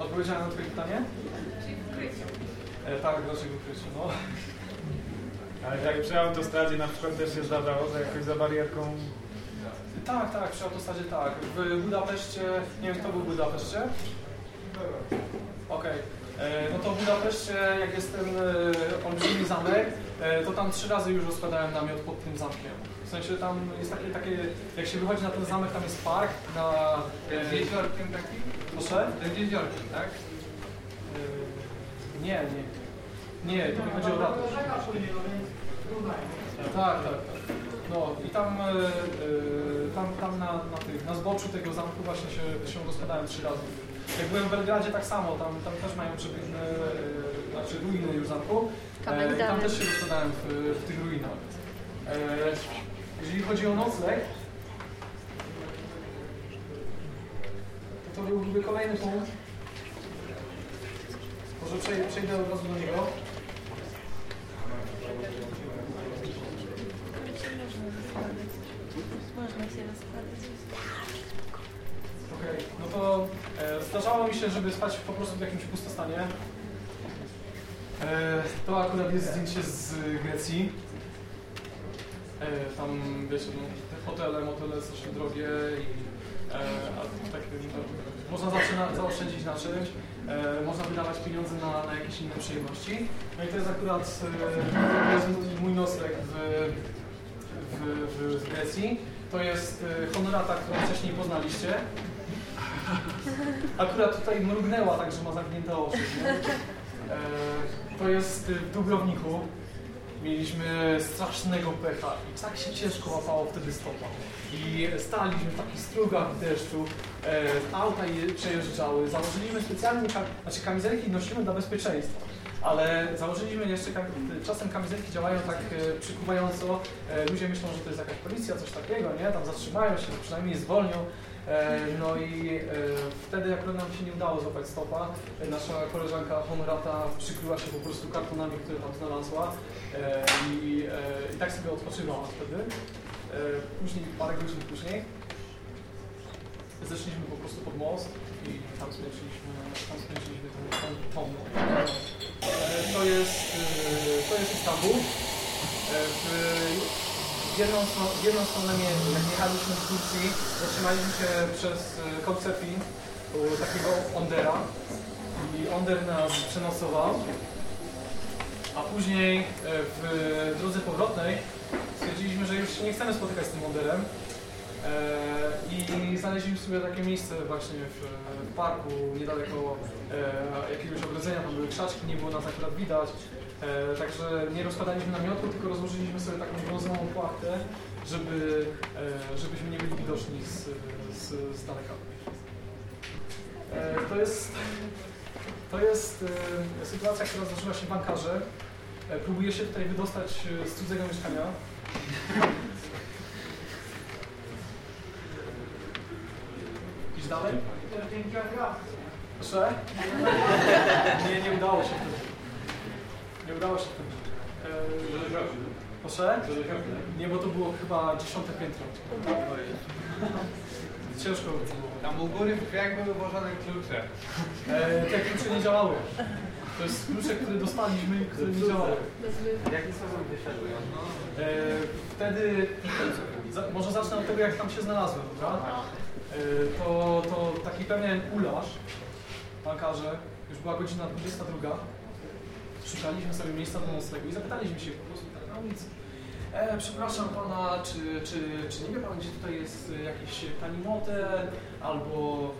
Odpowiedziałem na Twoje pytanie? Czyli w ukryciu. E, tak, dlaczego ukryciu? No. Ale jak przy autostradzie na przykład też się zdarzało, że jakoś za barierką... Tak, tak, przy autostradzie tak. W Budapeszcie, nie wiem kto był w Budapeszcie? Okej. E, No to w Budapeszcie, jak jest ten e, olbrzymi zamek, to tam trzy razy już rozkładałem namiot pod tym zamkiem. W sensie tam jest takie, takie jak się wychodzi na ten zamek, tam jest park na... Z jeziorkiem takim? Proszę? Z jeziorkiem, tak? E, Nie, nie. Nie, to nie chodzi o ratusz. Tak, tak, tak. No i tam, e, e, tam, tam na, na, tych, na zboczu tego zamku właśnie się, się rozkładałem trzy razy. Jak byłem w Belgradzie tak samo, tam, tam też mają przepiękne, e, znaczy ruiny już zamku. E, i tam też się rozkładałem w, w tych ruinach. E, jeżeli chodzi o nocleg, to byłby kolejny punkt. Może przej- przejdę od razu do niego. Można się rozkładać. Okej, no to e, zdarzało mi się, żeby spać po prostu w jakimś pustostanie. E, to akurat jest zdjęcie z Grecji. E, tam, wiecie, no, te hotele, motele strasznie drogie i a tak, można zaczyna, zaoszczędzić na czymś, e, można wydawać pieniądze na, na jakieś inne przyjemności. No i to jest akurat e, mój- nocleg w, w, w, Grecji. To jest e, honorata, którą wcześniej poznaliście. Akurat tutaj mrugnęła, tak że ma zamknięte oczy. E, to jest w Dubrowniku. Mieliśmy strasznego pecha i tak się ciężko łapało wtedy stopa. I staliśmy w takich strugach deszczu, e, auta je przejeżdżały, założyliśmy specjalnie, ka- znaczy kamizelki nosimy dla bezpieczeństwa, ale założyliśmy jeszcze, kam- czasem kamizelki działają tak e, przykuwająco, e, ludzie myślą, że to jest jakaś policja, coś takiego, nie? Tam zatrzymają się, przynajmniej zwolnią. E, No i e, wtedy akurat nam się nie udało złapać stopa. E, Nasza koleżanka Honorata przykryła się po prostu kartonami, które tam znalazła i, i tak sobie odpoczywała wtedy. Później, parę godzin później, zeszliśmy po prostu pod most i tam spędziliśmy, tam tą noc. E, To jest, to jest Istanbul. W jedną, jedną stronę nie, jak jechaliśmy z Turcji, zatrzymaliśmy się przez e, Kołcepin takiego Ondera. I Onder nas przenocował, a później e, w drodze powrotnej stwierdziliśmy, że już nie chcemy spotykać z tym Onderem. E, i znaleźliśmy sobie takie miejsce właśnie w, parku, niedaleko jakiegoś ogrodzenia, tam były krzaczki, nie było nas akurat widać, E, także nie rozkładaliśmy namiotu, tylko rozłożyliśmy sobie taką brązową płachtę, żeby, e, żebyśmy nie byli widoczni z, z, z daleka. E, to jest, to jest sytuacja, która zdarzyła się w bankarze. Próbuje się tutaj wydostać z cudzego mieszkania. Idź dalej. Proszę? Nie, nie udało się wtedy. Nie udało się. Eee, proszę? Nie, bo to było chyba dziesiąte piętro. <laughs> Ciężko by było. Tam u góry w drzwiach były włożone klucze. Eee, te klucze nie działały. To jest klucze, które dostaliśmy, które nie działały. W jaki sposób wyszedłeś? Eee, wtedy, za, może zacznę od tego, jak tam się znalazłem, dobra? Eee, to, to taki pewien ularz, bankarze, już była godzina 22. Szukaliśmy sobie miejsca do noclegu i zapytaliśmy się po prostu tak na ulicy. E, przepraszam pana, czy, czy, czy nie wie pan, gdzie tutaj jest e, jakiś tani motel albo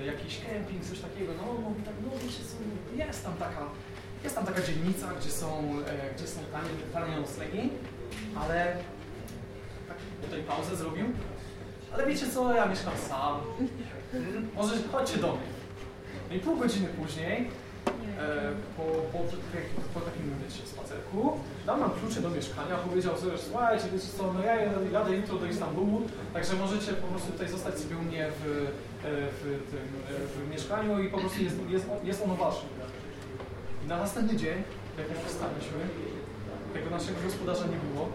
e, jakiś kemping, coś takiego? No, mówi tak, no wiecie co, jest tam taka, jest tam taka dzielnica, gdzie są, e, gdzie są tanie, tanie noclegi, ale tak tutaj pauzę zrobił. Ale wiecie co, ja mieszkam sam. Może chodźcie do mnie. No i pół godziny później, po, po, po takim wiecie, spacerku, dał nam klucze do mieszkania, powiedział sobie, słuchajcie, wiecie co, no ja jadę jutro do Istambułu, także możecie po prostu tutaj zostać sobie u mnie w, e, w, tym, e, w mieszkaniu i po prostu jest, jest, jest ono wasze. I na następny dzień, jak już wstaliśmy, tego naszego gospodarza nie było,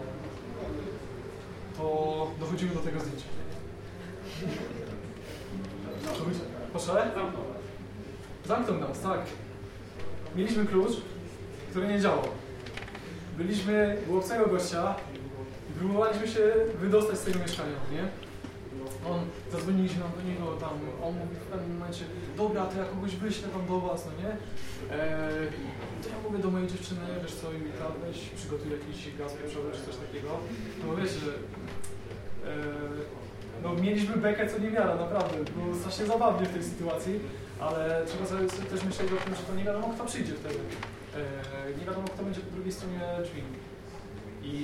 to dochodzimy do tego zdjęcia. Proszę? Zamknął nas, tak. Mieliśmy klucz, który nie działał. Byliśmy u obcego gościa i próbowaliśmy się wydostać z tego mieszkania, nie? On, zadzwoniliśmy nam do niego tam, on mówi w pewnym momencie, dobra, to ja kogoś wyślę tam do was, no nie? Eee, to ja mówię do mojej dziewczyny, wiesz co, Emilka, weź przygotuj jakiś gaz pieprzowy czy coś takiego. No wiesz, że eee, no mieliśmy bekę co niewiara, naprawdę, było strasznie zabawnie w tej sytuacji, ale trzeba sobie też myśleć o tym, że to nie wiadomo kto przyjdzie wtedy. Eee, nie wiadomo kto będzie po drugiej stronie drzwi. I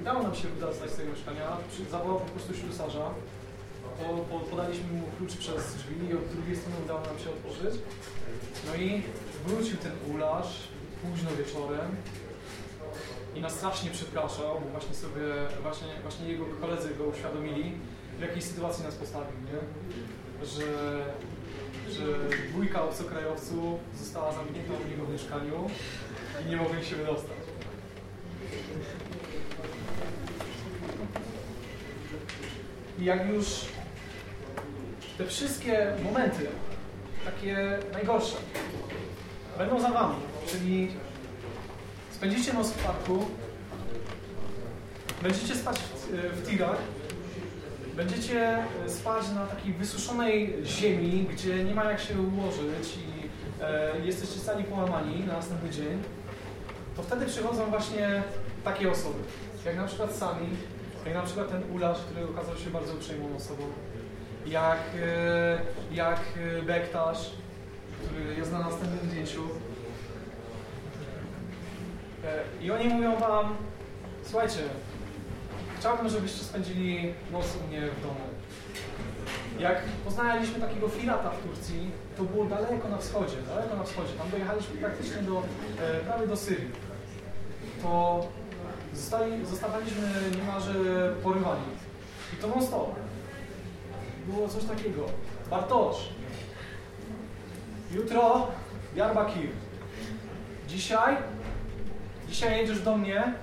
udało nam się wydostać z tego mieszkania, zawołał po prostu ślusarza, po, podaliśmy mu klucz przez drzwi i od drugiej strony udało nam się otworzyć. No i wrócił ten ularz późno wieczorem i nas strasznie przepraszał, bo właśnie sobie, właśnie, właśnie jego koledzy go uświadomili, w jakiej sytuacji nas postawił, nie? Że, że dwójka obcokrajowców została zamknięta u niego w mieszkaniu i nie mogli się wydostać. I jak już te wszystkie momenty, takie najgorsze, będą za wami, czyli spędzicie noc w parku, będziecie spać w, w tirach, będziecie spać na takiej wysuszonej ziemi, gdzie nie ma jak się ułożyć i e, jesteście cali połamani na następny dzień, to wtedy przychodzą właśnie takie osoby, jak na przykład sami, jak na przykład ten ularz, który okazał się bardzo uprzejmą osobą, jak, e, jak e, Bektasz, który jest na następnym zdjęciu. E, I oni mówią wam, słuchajcie, chciałbym, żebyście spędzili noc u mnie w domu. Jak poznaliśmy takiego firata w Turcji, to było daleko na wschodzie, daleko na wschodzie. Tam dojechaliśmy praktycznie do, e, prawie do Syrii. To zostali, zostawaliśmy niemalże porywani. I to non stop. Było coś takiego. Bartosz, jutro Diyarbakir. Dzisiaj, dzisiaj jedziesz do mnie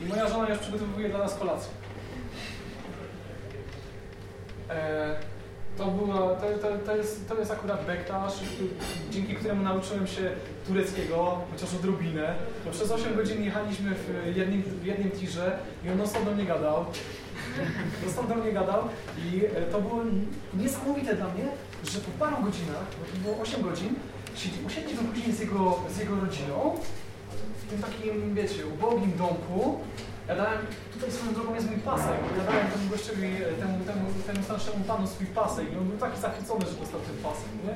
i moja żona już przygotowuje dla nas kolację. E, to, była, to, to, to, jest, to jest akurat Bektasz, dzięki któremu nauczyłem się tureckiego, chociaż odrobinę. Bo przez 8 godzin jechaliśmy w jednym, w jednym tirze i on non do mnie gadał. non do mnie gadał i e, to było niesamowite dla mnie, że po paru godzinach, bo to było 8 godzin, siedzi- usiedliśmy później z jego, z jego rodziną w tym takim, wiecie, ubogim domku. Ja dałem, tutaj swoją drogą jest mój pasek, ja dałem temu gościowi, temu, temu, temu starszemu panu swój pasek i on był taki zachwycony, że dostał ten pasek, nie?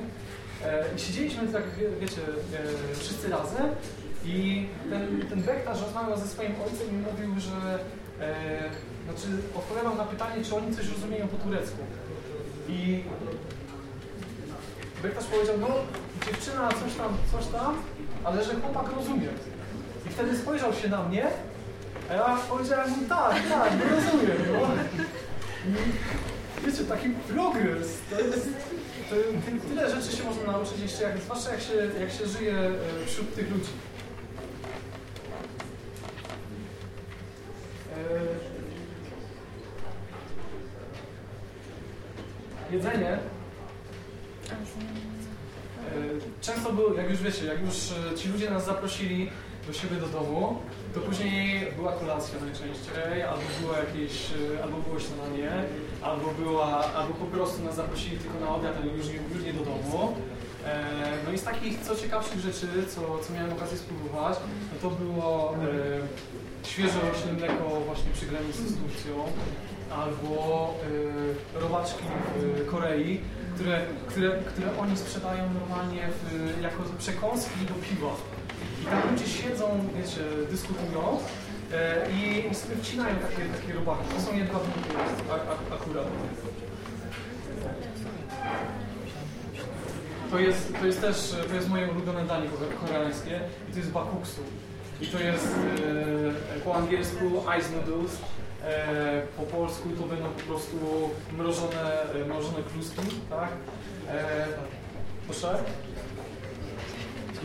E, I siedzieliśmy tak, wie, wiecie, e, wszyscy razem i ten, ten Bektarz rozmawiał ze swoim ojcem i mówił, że e, znaczy odpowiadał na pytanie, czy oni coś rozumieją po turecku. I Bektarz powiedział, no dziewczyna coś tam, coś tam, ale że chłopak rozumie. I wtedy spojrzał się na mnie, a ja powiedziałem mu tak, tak, no rozumiem. No. Wiecie, taki progres, to jest, to, ty- tyle rzeczy się można nauczyć jeszcze, jak, zwłaszcza jak się, jak się żyje e, wśród tych ludzi. E, jedzenie E, Często było, jak już wiecie, jak już ci ludzie nas zaprosili do siebie do domu, to później była kolacja najczęściej, albo było jakieś, e, albo było śniadanie, albo była, albo po prostu nas zaprosili tylko na obiad, ale już, już nie do domu. E, i z takich co ciekawszych rzeczy, co, co miałem okazję spróbować, no to było e, świeże roślinne mleko właśnie przy granicy z Turcją, albo e, robaczki w Korei, które, które, które oni sprzedają normalnie w, jako przekąski do piwa. I tam ludzie siedzą, wiecie, dyskutują e, i, wcinają takie, takie robaki. To są a, akurat. To jest, to jest też, to jest moje ulubione danie koreańskie i to jest bakuksu. I to jest e, po angielsku ice noodles, e, po polsku to będą po prostu mrożone, e, mrożone kluski, tak? E, proszę.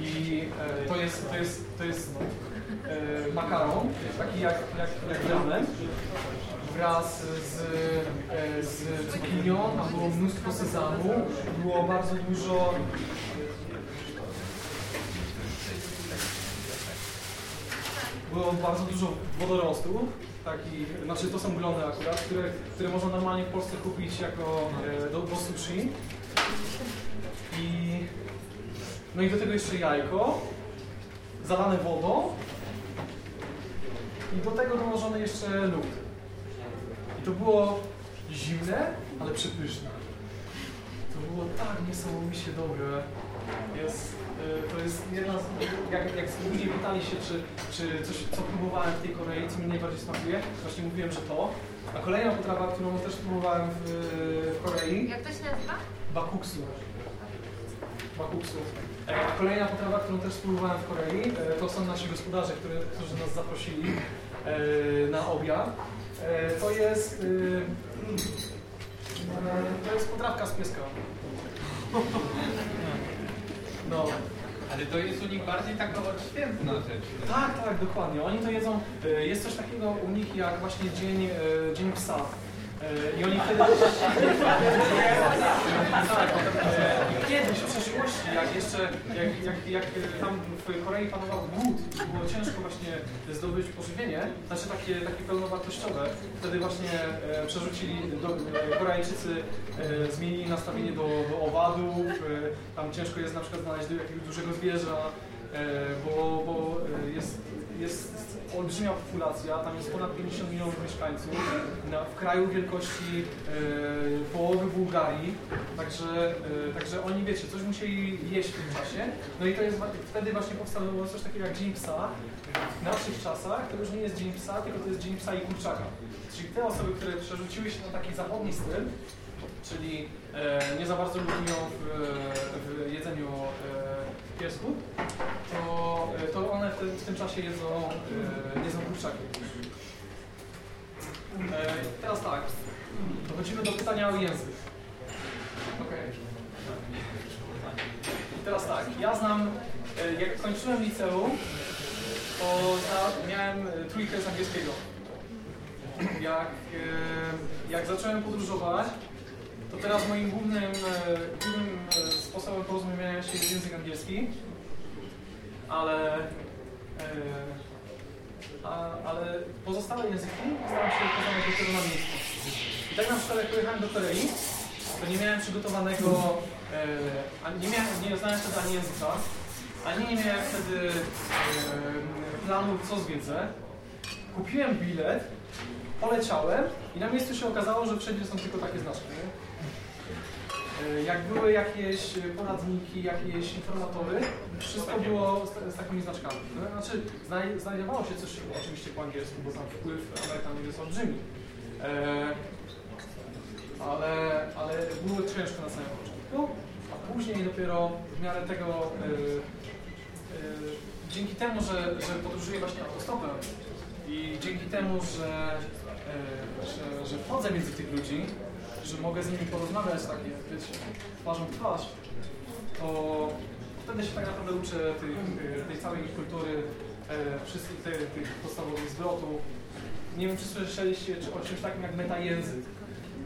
I e, to jest, to jest, to jest e, makaron, taki jak, jak, jak ramen, wraz z, e, z cukinią, tam było mnóstwo sezamu, było bardzo dużo było bardzo dużo wodorostów, takich, znaczy to są glony akurat, które, które można normalnie w Polsce kupić jako e, do, do sushi. I, no i do tego jeszcze jajko, zalane wodą i do tego dołożony jeszcze lód. I to było zimne, ale przepyszne. To było tak niesamowicie dobre. Jest, y, to jest jedna z, jak, jak później pytali się, czy, czy coś, co próbowałem w tej Korei, co mi najbardziej smakuje, właśnie mówiłem, że to. A kolejna potrawa, którą też próbowałem w, w Korei, Jak to się nazywa? bakuksu. Bakuksu. Kolejna potrawa, którą też spróbowałem w Korei, e, to są nasi gospodarze, którzy nas zaprosili e, na obiad. E, To jest, e, to jest potrawka z pieska. No. Ale to jest u nich bardziej taka odświętna rzecz. Tak, tak, dokładnie. Oni to jedzą. Jest coś takiego u nich jak właśnie dzień, dzień psa. E, I oni wtedy. e, kiedyś w przeszłości, jak jeszcze, jak, jak, jak tam w Korei panował głód, było ciężko właśnie zdobyć pożywienie, znaczy takie, takie pełnowartościowe, wtedy właśnie e, przerzucili, do, Koreańczycy zmienili nastawienie do, do owadów, tam ciężko jest na przykład znaleźć do jakiegoś dużego zwierza, bo, bo jest, jest olbrzymia populacja, tam jest ponad 50 milionów mieszkańców, na, w kraju wielkości e, połowy Bułgarii, także, e, także oni, wiecie, coś musieli jeść w tym czasie, no i to jest, wtedy właśnie powstało coś takiego jak Dzień Psa, w naszych czasach to już nie jest Dzień Psa, tylko to jest Dzień Psa i Kurczaka, czyli te osoby, które przerzuciły się na taki zachodni styl, czyli e, nie za bardzo lubią w, w jedzeniu e, to, e, to one w tym, w tym czasie jedzą, e, jedzą kurczaki. E, teraz tak, dochodzimy do pytania o język. Okej. I teraz tak, ja znam, jak kończyłem liceum, to miałem trójkę z angielskiego. Jak, jak zacząłem podróżować, to teraz moim głównym, się język angielski, ale, e, ale pozostałe języki staram się poznać dopiero na miejscu. I tak na przykład jak pojechałem do Korei, to nie miałem przygotowanego, e, nie, miałem, nie znałem wtedy ani języka, ani nie miałem wtedy e, planu co zwiedzę. Kupiłem bilet, poleciałem i na miejscu się okazało, że wszędzie są tylko takie znaczki. nie? E, Jak były jakieś poradniki, jakieś informatory, wszystko było z, z takimi znaczkami. To Znaczy, znaj, znajdowało się coś oczywiście po angielsku, bo tam wpływ Amerykanów jest olbrzymi. E, ale, ale było ciężko na samym początku, a później dopiero w miarę tego, e, e, dzięki temu, że, że podróżuję właśnie autostopem i dzięki temu, że, e, że, że wchodzę między tych ludzi, że mogę z nimi porozmawiać tak, wiecie, twarzą w twarz, to wtedy się tak naprawdę uczę tej, tej całej kultury, e, wszystkich tych, tych podstawowych zwrotów. Nie wiem, czy słyszeliście czy o czymś takim jak metajęzyk.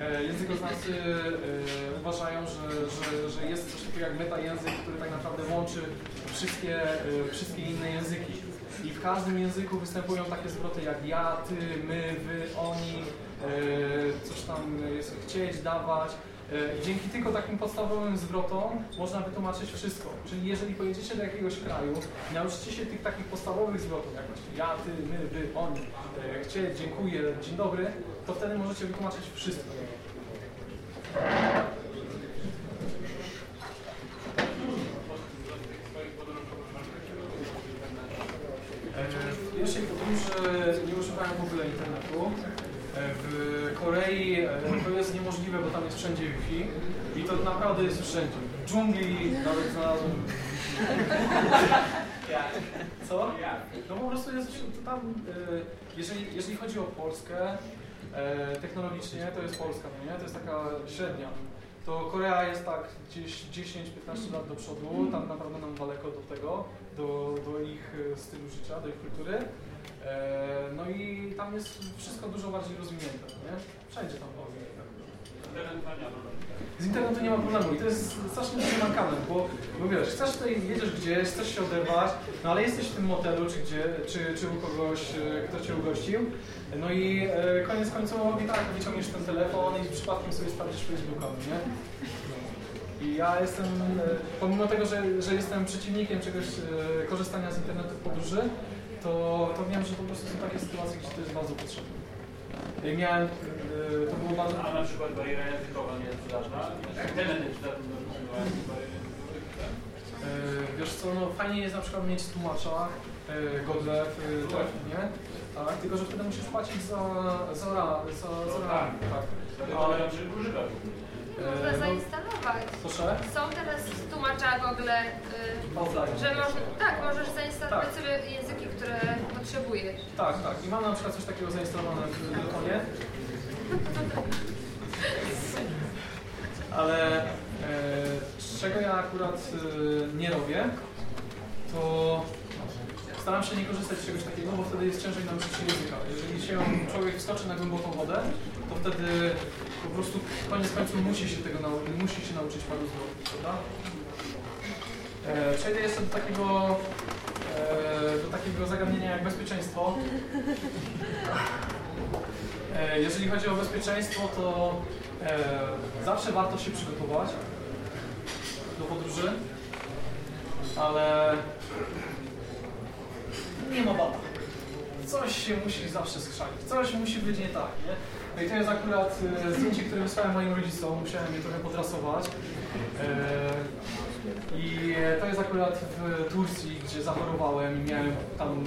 E, Językoznawcy e, uważają, że, że, że jest coś takiego jak metajęzyk, który tak naprawdę łączy wszystkie, e, wszystkie inne języki. I w każdym języku występują takie zwroty jak ja, ty, my, wy, oni, coś tam chcieć, dawać, E, dzięki tylko takim podstawowym zwrotom można wytłumaczyć wszystko. Czyli jeżeli pojedziecie do jakiegoś kraju, nauczycie się tych takich podstawowych zwrotów, jak właśnie ja, ty, my, wy, oni, e, chcie, dziękuję, dzień dobry, to wtedy możecie wytłumaczyć wszystko. E, pierwszej podróży nie używałem w ogóle internetu. W Korei e, to jest niemożliwe, bo tam jest wszędzie Wi-Fi i to naprawdę jest wszędzie. W dżungli nawet znalazłem <laughs> Co? No po prostu jest tam, e, jeżeli, jeżeli chodzi o Polskę, e, technologicznie to jest Polska, no nie? To jest taka średnia. To Korea jest tak gdzieś 10-15 lat do przodu, tam naprawdę nam daleko do do, ich e, stylu życia, do ich kultury. E, No i tam jest wszystko dużo bardziej rozwinięte, no nie? Wszędzie tam było. Z internetu nie ma problemu i to jest strasznie duży mankament, bo, bo wiesz, chcesz tutaj, jedziesz gdzieś, chcesz się oderwać, no ale jesteś w tym motelu czy gdzie, czy, czy u kogoś, e, kto cię ugościł, no i e, koniec końców i tak wyciągniesz ten telefon i przypadkiem sobie sprawdzisz Facebooka, no nie? I ja jestem, e, pomimo tego, że, że jestem przeciwnikiem czegoś, e, korzystania z internetu w podróży, to, to wiem, że po prostu są takie sytuacje, gdzie to jest bardzo potrzebne. I miałem, e, to było bardzo... A na przykład bariera językowa nie jest ważna. Internet jest ważny do Wiesz co, no fajnie jest na przykład mieć tłumacza Godle w telefonie, tak? Tylko, że wtedy musisz płacić za, za, ra, za, za tak. tak. Dlatego Ale, tam się używa. Można e, no, zainstalować. proszę? Są teraz tłumacza Google, y, że można, tak, możesz zainstalować Tak. sobie języki, które potrzebujesz. Tak, tak. I mam na przykład coś takiego zainstalowane w telefonie. Ale e, czego ja akurat e, nie robię, to staram się nie korzystać z czegoś takiego, bo wtedy jest ciężej nauczyć się języka. Jeżeli się człowiek wskoczy na głęboką wodę, to wtedy po prostu koniec końców musi się tego nauczyć, musi się nauczyć paru zwrotów, prawda? E, przejdę jeszcze do takiego, e, do takiego zagadnienia jak bezpieczeństwo. E, Jeżeli chodzi o bezpieczeństwo, to e, zawsze warto się przygotować do podróży, ale nie ma bata. Coś się musi zawsze skrzanić, coś musi być nie tak, nie? No i to jest akurat e, zdjęcie, które wysłałem moim rodzicom, musiałem je trochę podrasować. E, I e, to jest akurat w Turcji, gdzie zachorowałem i miałem tam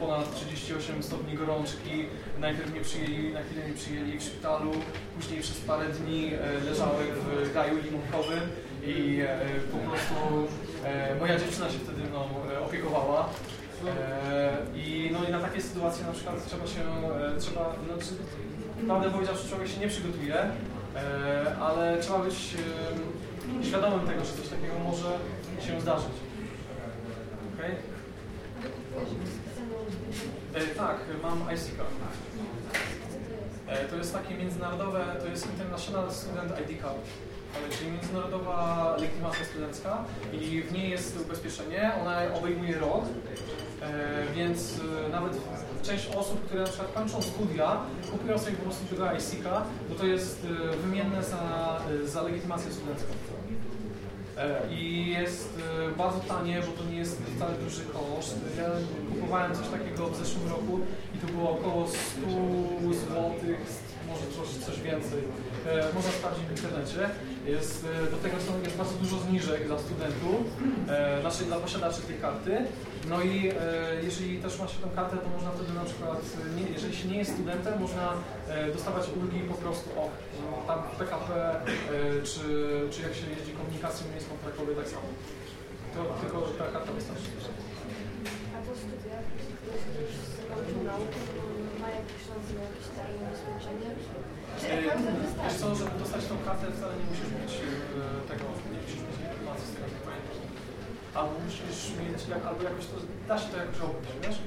ponad 38 stopni gorączki. Najpierw mnie przyjęli, na chwilę mnie przyjęli w szpitalu, później przez parę dni leżałem w gaju limonkowym i po prostu moja dziewczyna się wtedy mną opiekowała. I, no, I na takie sytuacje na przykład trzeba się, e, trzeba, no, czy, prawdę powiedziawszy, człowiek się nie przygotuje, e, ale trzeba być e, świadomym tego, że coś takiego może się zdarzyć. Okej? E, tak, mam IC card. E, to jest takie międzynarodowe, to jest International Student ID Card. Czyli międzynarodowa legitymacja studencka i w niej jest ubezpieczenie, ona obejmuje rok, więc e, nawet część osób, które na przykład kończą studia, kupują sobie po prostu tego IC-ka, bo to jest e, wymienne za, e, za legitymację studencką. E, I jest e, bardzo tanie, bo to nie jest wcale duży koszt. Ja kupowałem coś takiego w zeszłym roku i to było około 100 zł, może coś, coś więcej. E, Można sprawdzić w internecie. Jest, e, do tego są, jest bardzo dużo zniżek dla studentów, e, znaczy dla posiadaczy tej karty. No i jeżeli też ma się tą kartę, to można wtedy na przykład, nie, jeżeli się nie jest studentem, można dostawać ulgi po prostu o, tam PKP, czy, czy jak się jeździ komunikacją miejską w Krakowie, tak samo. To, tylko ta karta wystarczy. A po studiach, ktoś już skończył naukę, ma jakieś szanse na jakieś tajne? Wiesz co, żeby dostać tą kartę wcale nie musisz mieć e, tego, nie musisz mieć informacji z tego, co pamiętasz. Albo musisz mieć, jak, albo jakoś to, da się to jakoś robić, wiesz?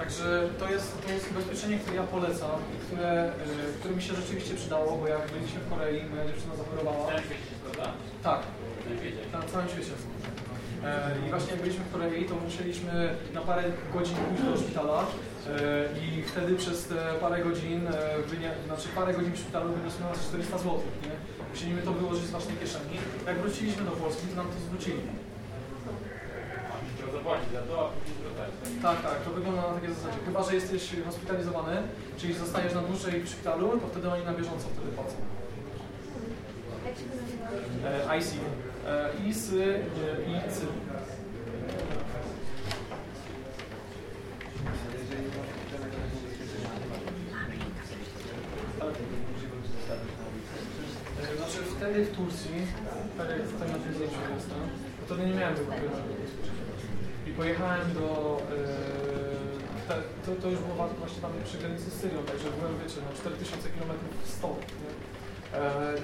Także to jest, to jest ubezpieczenie, które ja polecam i które, e, które mi się rzeczywiście przydało, bo jak byliśmy w Korei, moja dziewczyna zachorowała. Tak, na całym świecie. E, I właśnie jak byliśmy w Korei, to musieliśmy na parę godzin pójść do szpitala i wtedy przez te parę godzin, e, znaczy parę godzin w szpitalu wyniosło nas 400 zł, nie? Musieliśmy to wyłożyć z własnej kieszeni. Jak wróciliśmy do Polski, to nam to zwrócili. Tak, tak, to wygląda na takie zasadzie. Chyba, że jesteś hospitalizowany, czyli zostajesz na dłużej w szpitalu, to wtedy oni na bieżąco wtedy płacą. E, IC. E, IC, e, IC. Znaczy wtedy w Turcji, tak jak tutaj na tym zdjęciu jestem, to wtedy nie miałem tego. I pojechałem do... Te, to, to już było właśnie tam przy granicy z Syrią, także byłem, wiecie, na 4000 km stąd. E,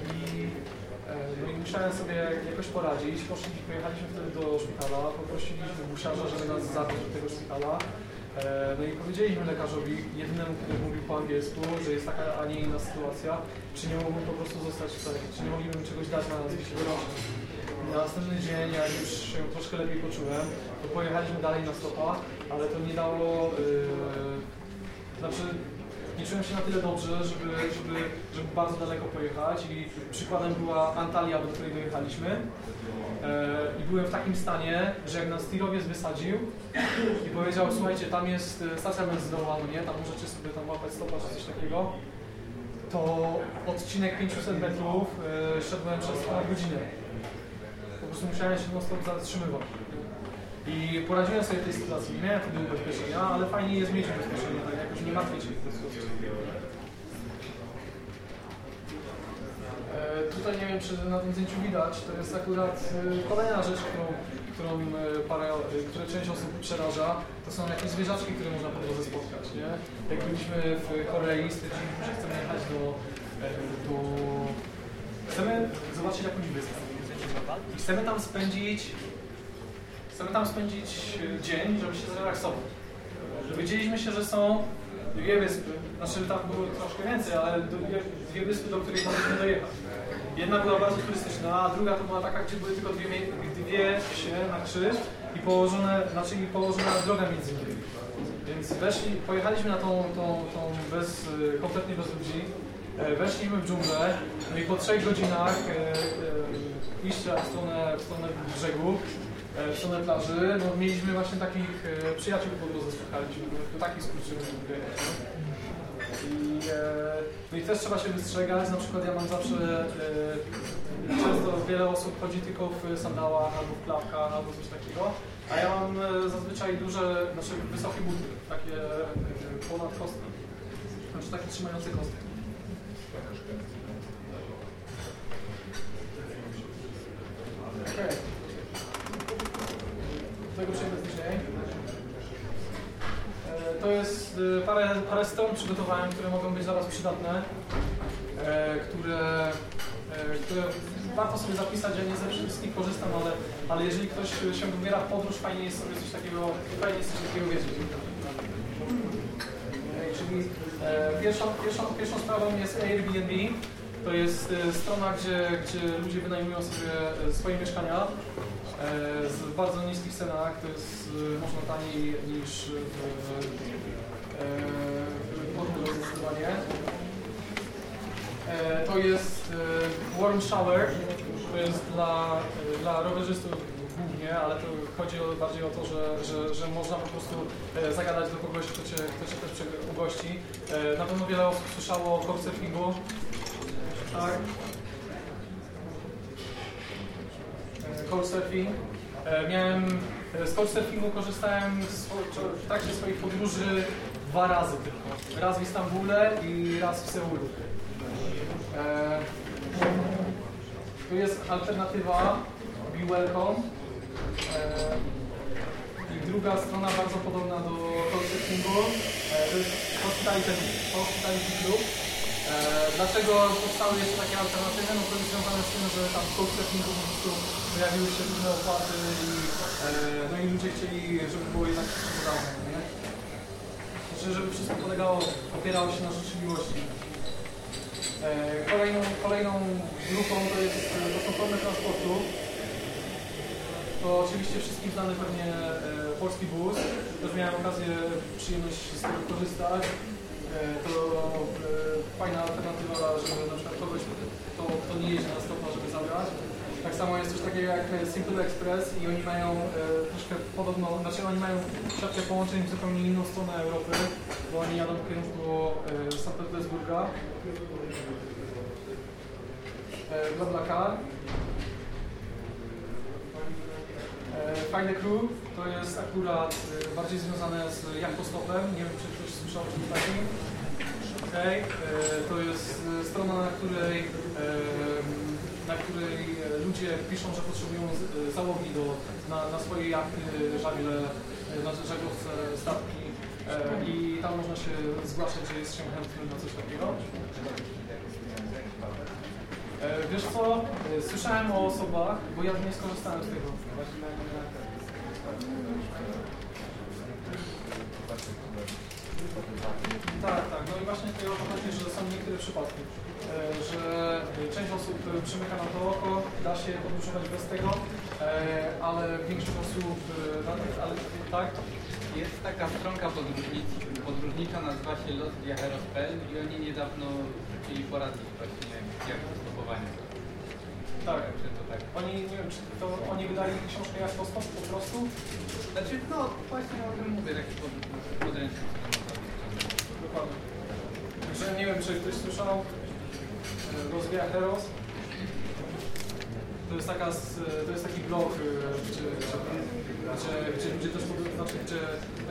no i musiałem sobie jakoś poradzić. Poszli, pojechaliśmy wtedy do szpitala, poprosiliśmy musiarza, żeby nas zabrać do tego szpitala. E, No i powiedzieliśmy lekarzowi, jedynemu, który mówił po angielsku, że jest taka, a nie inna sytuacja, czy nie mógłbym po prostu zostać tutaj, czy nie moglibyśmy czegoś dać na zbicie wyroczne. Na następny dzień, jak już się troszkę lepiej poczułem, to pojechaliśmy dalej na stopa, ale to nie dało, yy, znaczy nie czułem się na tyle dobrze, żeby, żeby, żeby bardzo daleko pojechać i przykładem była Antalya, do której dojechaliśmy. E, I byłem w takim stanie, że jak nas tirowiec wysadził i powiedział, słuchajcie, tam jest e, stacja benzynowa, no nie, tam możecie sobie tam łapać stopa czy coś takiego, to odcinek 500 metrów e, szedłem przez ponad godzinę. Po prostu musiałem się non stop zatrzymywać. I poradziłem sobie w tej sytuacji. Nie miałem wtedy ubezpieczenia, ale fajnie jest mieć ubezpieczenie, tak jakoś nie martwić się po prostu. E, Tutaj nie wiem, czy na tym zdjęciu widać, to jest akurat e, kolejna rzecz, którą, którą e, parę, które część osób przeraża. To są jakieś zwierzaczki, które można po drodze spotkać. Nie? Jak byliśmy w Korei, stwierdziliśmy, że chcemy jechać do, do... Chcemy zobaczyć jakąś wyspę. Chcemy tam spędzić chcemy tam spędzić e, dzień, żeby się zrelaksować. Dowiedzieliśmy się, że są dwie wyspy, znaczy tam było troszkę więcej, ale dwie, dwie wyspy, do których mogliśmy dojechać. Jedna była bardzo turystyczna, a druga to była taka, gdzie były tylko dwie, dwie wsie na krzyż i położone, znaczy i położona droga między nimi. Więc weszli, pojechaliśmy na tą, tą, tą bez, e, kompletnie bez ludzi, e, weszliśmy w dżunglę, no i po trzech godzinach e, e, iścia w stronę, w stronę brzegu, e, plaży, no mieliśmy właśnie takich e, przyjaciół spotkaliśmy, no, to takich skurczymy I, e, no i też trzeba się wystrzegać, na przykład ja mam zawsze, często wiele osób chodzi tylko w sandałach albo w klapkach albo coś takiego, a ja mam zazwyczaj duże, znaczy wysokie buty, takie ponad kostki, znaczy takie trzymające kostki. Okej. Do tego przejdę później. E, To jest e, parę, parę stron przygotowałem, które mogą być zaraz przydatne, e, które, e, które warto sobie zapisać. Ja nie ze wszystkich korzystam, ale, ale jeżeli ktoś się wybiera w podróż, fajnie jest sobie coś takiego, fajnie jest coś takiego wiedzieć. E, Czyli e, pierwszą, pierwszą, pierwszą sprawą jest Airbnb. To jest e, strona, gdzie, gdzie ludzie wynajmują sobie e, swoje mieszkania z bardzo niskich cenach. To jest można taniej niż w, e, w podróży zdecydowanie. E, To jest e, Warm Shower. To jest dla, e, dla rowerzystów głównie, ale to chodzi bardziej o to, że, że, że można po prostu e, zagadać do kogoś, kto cię, kto też ugości. E, Na pewno wiele osób słyszało o couchsurfingu. Tak. E, Couchsurfing. E, Miałem, e, z couchsurfingu korzystałem w trakcie swoich podróży dwa razy tylko. Raz w Istambule i raz w Seulu. E, Tu jest alternatywa Be Welcome. E, I druga strona bardzo podobna do couchsurfingu. E, To jest Hospitality, Hospitality Club. E, Dlaczego powstały jeszcze takie alternatywy? No to jest związane z tym, że tam w couchsurfingu po prostu pojawiły się różne opłaty i, e, no i ludzie chcieli, żeby było jednak przygotowne, żeby wszystko polegało, opierało się na życzliwości. E, Kolejną, kolejną grupą to, jest, to są formy transportu. To oczywiście wszystkim znany pewnie e, polski bus. Też miałem okazję, przyjemność z tego korzystać. to e, fajna alternatywa, żeby na przykład kogoś, kto, kto nie jeździ na stopa, żeby zabrać. Tak samo jest coś takiego jak Simple Express i oni mają e, troszkę podobno, znaczy oni mają siatkę połączeń w zupełnie inną stronę Europy, bo oni jadą w kierunku e, St. Petersburga. E, BlaBlaCar. E, Crew to jest akurat e, bardziej związane z jachtostopem. Nie wiem, czy ktoś słyszał o czymś takim. E, to jest e, strona, na której, e, na której e, ludzie piszą, że potrzebują e, załogi do, na, na swoje jachty, żagle, e, na żaglowce, statki i tam można się zgłaszać, że jest się chętny na coś takiego. Wiesz co, słyszałem o osobach, bo ja nie skorzystałem z tego. Tak, tak. No i właśnie tutaj o to chodzi, że są niektóre przypadki, że część osób e, przymyka na to oko, da się podróżować bez tego, e, ale większość osób, e, ale tak, Jest taka stronka podróżnic, podróżnicza, nazywa się Los Viajeros.pl i oni niedawno chcieli poradzić właśnie jak stopowanie. tak. Także to tak. Oni, nie wiem, czy to oni wydali książkę jak to stop po prostu? Znaczy, no właśnie o tym mówię, taki pod, podręcznik. Dokładnie. Także nie wiem, czy ktoś słyszał e, Rozwija Heros. To jest, taka, to jest taki blog, e, gdzie, gdzie, gdzie ludzie też podróżują, znaczy, gdzie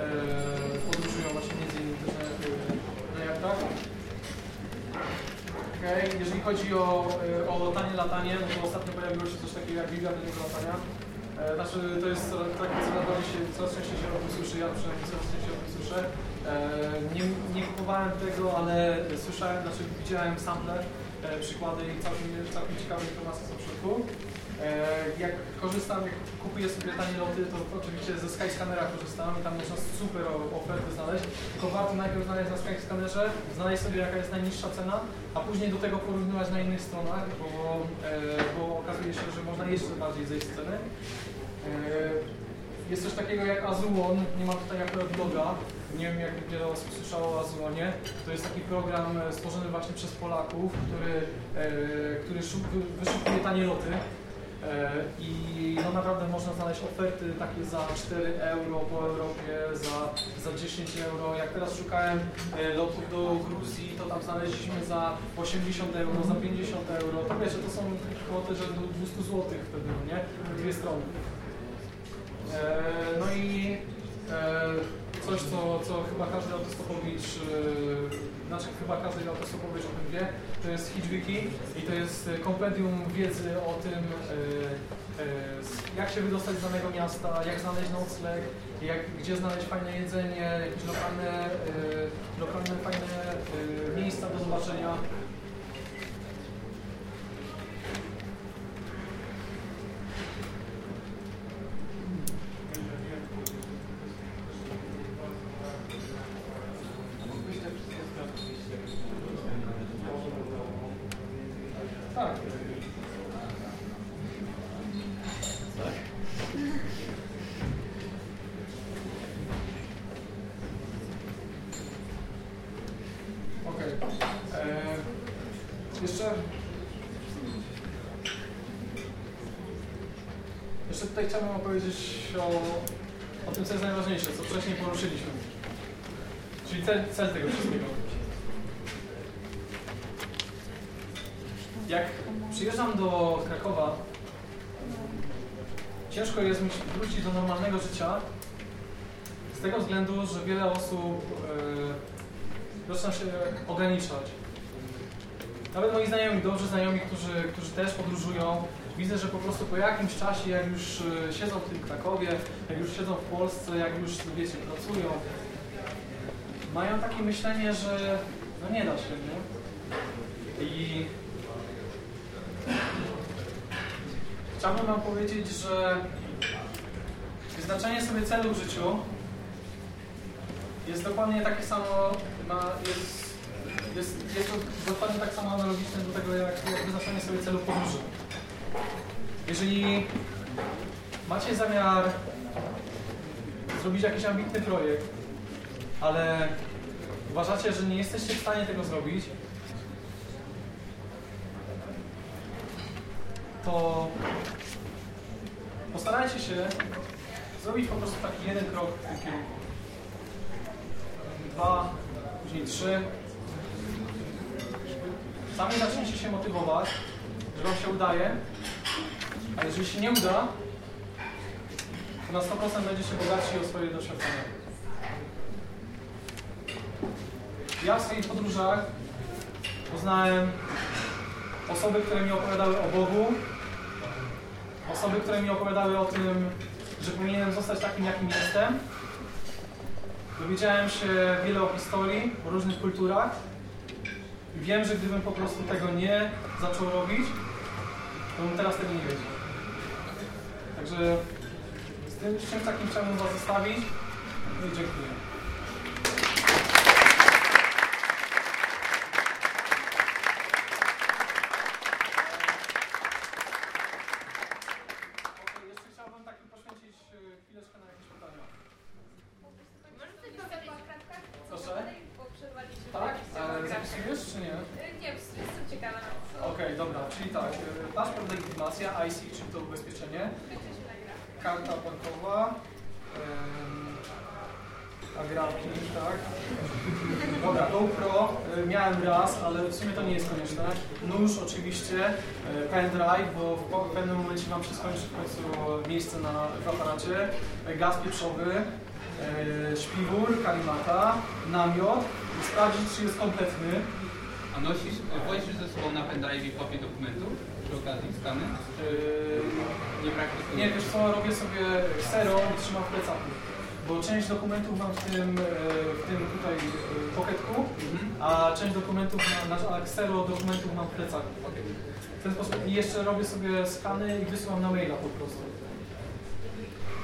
e, podróżują właśnie między innymi też na, na jachtach. Okej, jeżeli chodzi o, e, o tanie latanie, no to ostatnio pojawiło się coś takiego jak Biblia taniego latania. E, Znaczy, to jest tak, bardziej się, coraz częściej się o tym słyszy, ja przynajmniej coraz częściej o tym słyszę. E, Nie, nie kupowałem tego, ale słyszałem, znaczy widziałem sample, e, przykłady i całkiem, całkiem ciekawe informacje są w środku. E, Jak korzystam, jak kupuję sobie tanie loty, to oczywiście ze Skyscannera korzystam i tam można super oferty znaleźć. Tylko warto najpierw znaleźć na Skyscannerze, znaleźć sobie jaka jest najniższa cena, a później do tego porównywać na innych stronach, bo, e, bo okazuje się, że można jeszcze bardziej zejść z ceny. Jest coś takiego jak Azuon, nie mam tutaj akurat bloga, nie wiem jak wiele osób słyszało o Azuonie. To jest taki program e, stworzony właśnie przez Polaków, który, e, który szuk- wy- wyszukuje tanie loty. E, I no naprawdę można znaleźć oferty takie za 4 euro po Europie, za, za 10 euro. Jak teraz szukałem lotów do Gruzji, to tam znaleźliśmy za 80 euro, za 50 euro. To wiecie, to są kwoty, do 200 zł wtedy, no nie? Dwie strony. E, No i e, coś, co, co chyba każdy autostopowicz, e, znaczy chyba każdy autostopowicz o tym wie, to jest HitWiki i to jest kompendium wiedzy o tym, jak się wydostać z danego miasta, jak znaleźć nocleg, jak, gdzie znaleźć fajne jedzenie, jakieś lokalne, lokalne fajne miejsca do zobaczenia. Tak. Okej. E, Jeszcze... Jeszcze tutaj chciałbym opowiedzieć o, o tym, co jest najważniejsze, co wcześniej poruszyliśmy. Czyli cel, cel tego wszystkiego. Jak przyjeżdżam do Krakowa, ciężko jest mi wrócić do normalnego życia z tego względu, że wiele osób e, zaczyna się ograniczać. Nawet moi znajomi, dobrzy znajomi, którzy, którzy też podróżują, widzę, że po prostu po jakimś czasie, jak już e, siedzą w tym Krakowie, jak już siedzą w Polsce, jak już, wiecie, pracują, mają takie myślenie, że no nie da się, nie? I chciałbym Wam powiedzieć, że wyznaczanie sobie celu w życiu jest dokładnie takie samo, ma, jest, jest, jest dokładnie tak samo analogiczne do tego, jak, wyznaczanie sobie celu podróży. Jeżeli macie zamiar zrobić jakiś ambitny projekt, ale uważacie, że nie jesteście w stanie tego zrobić, to postarajcie się zrobić po prostu taki jeden krok w tym kierunku. Dwa, później trzy. Sami zaczniecie się motywować, że Wam się udaje, a jeżeli się nie uda, to na 100% będziecie bogatsi o swoje doświadczenia. Ja w swoich podróżach poznałem osoby, które mi opowiadały o Bogu, osoby, które mi opowiadały o tym, że powinienem zostać takim, jakim jestem. Dowiedziałem się wiele o historii, o różnych kulturach. Wiem, że gdybym po prostu tego nie zaczął robić, to bym teraz tego nie wiedział. Także z tym czymś takim chciałbym Was zostawić. No i dziękuję. Okej, jeszcze chciałbym taki poświęcić e, chwileczkę na jakieś pytania. Może coś powiedzieć w kratkach? Proszę? Bo przerwaliście. Tak? Chciałam Ale w kratkach. zapisujesz czy nie? Y, Nie, jestem ciekawa. Okej, dobra, czyli tak, e, paszport legitymacja, IC, czyli to ubezpieczenie, Będzie się nagra. karta bankowa, em, agrafki, tak. Dobra, GoPro e, miałem raz, ale w sumie to nie jest konieczne. Nóż oczywiście, e, pendrive, bo w pewnym momencie Wam się skończy w końcu miejsce na, w aparacie, e, gaz pieprzowy, e, śpiwór, kalimata, namiot i sprawdzić, czy jest kompletny. A nosisz, wozisz ze sobą na pendrive kopię dokumentów przy okazji skany? E, Nie wiesz co, robię sobie ksero i trzymam w plecaku. Bo część dokumentów mam w tym, e, w tym tutaj e, pocketku, Mhm. a część dokumentów, na, na, a ksero dokumentów mam w plecaku. W ten sposób i jeszcze robię sobie skany i wysyłam na maila po prostu.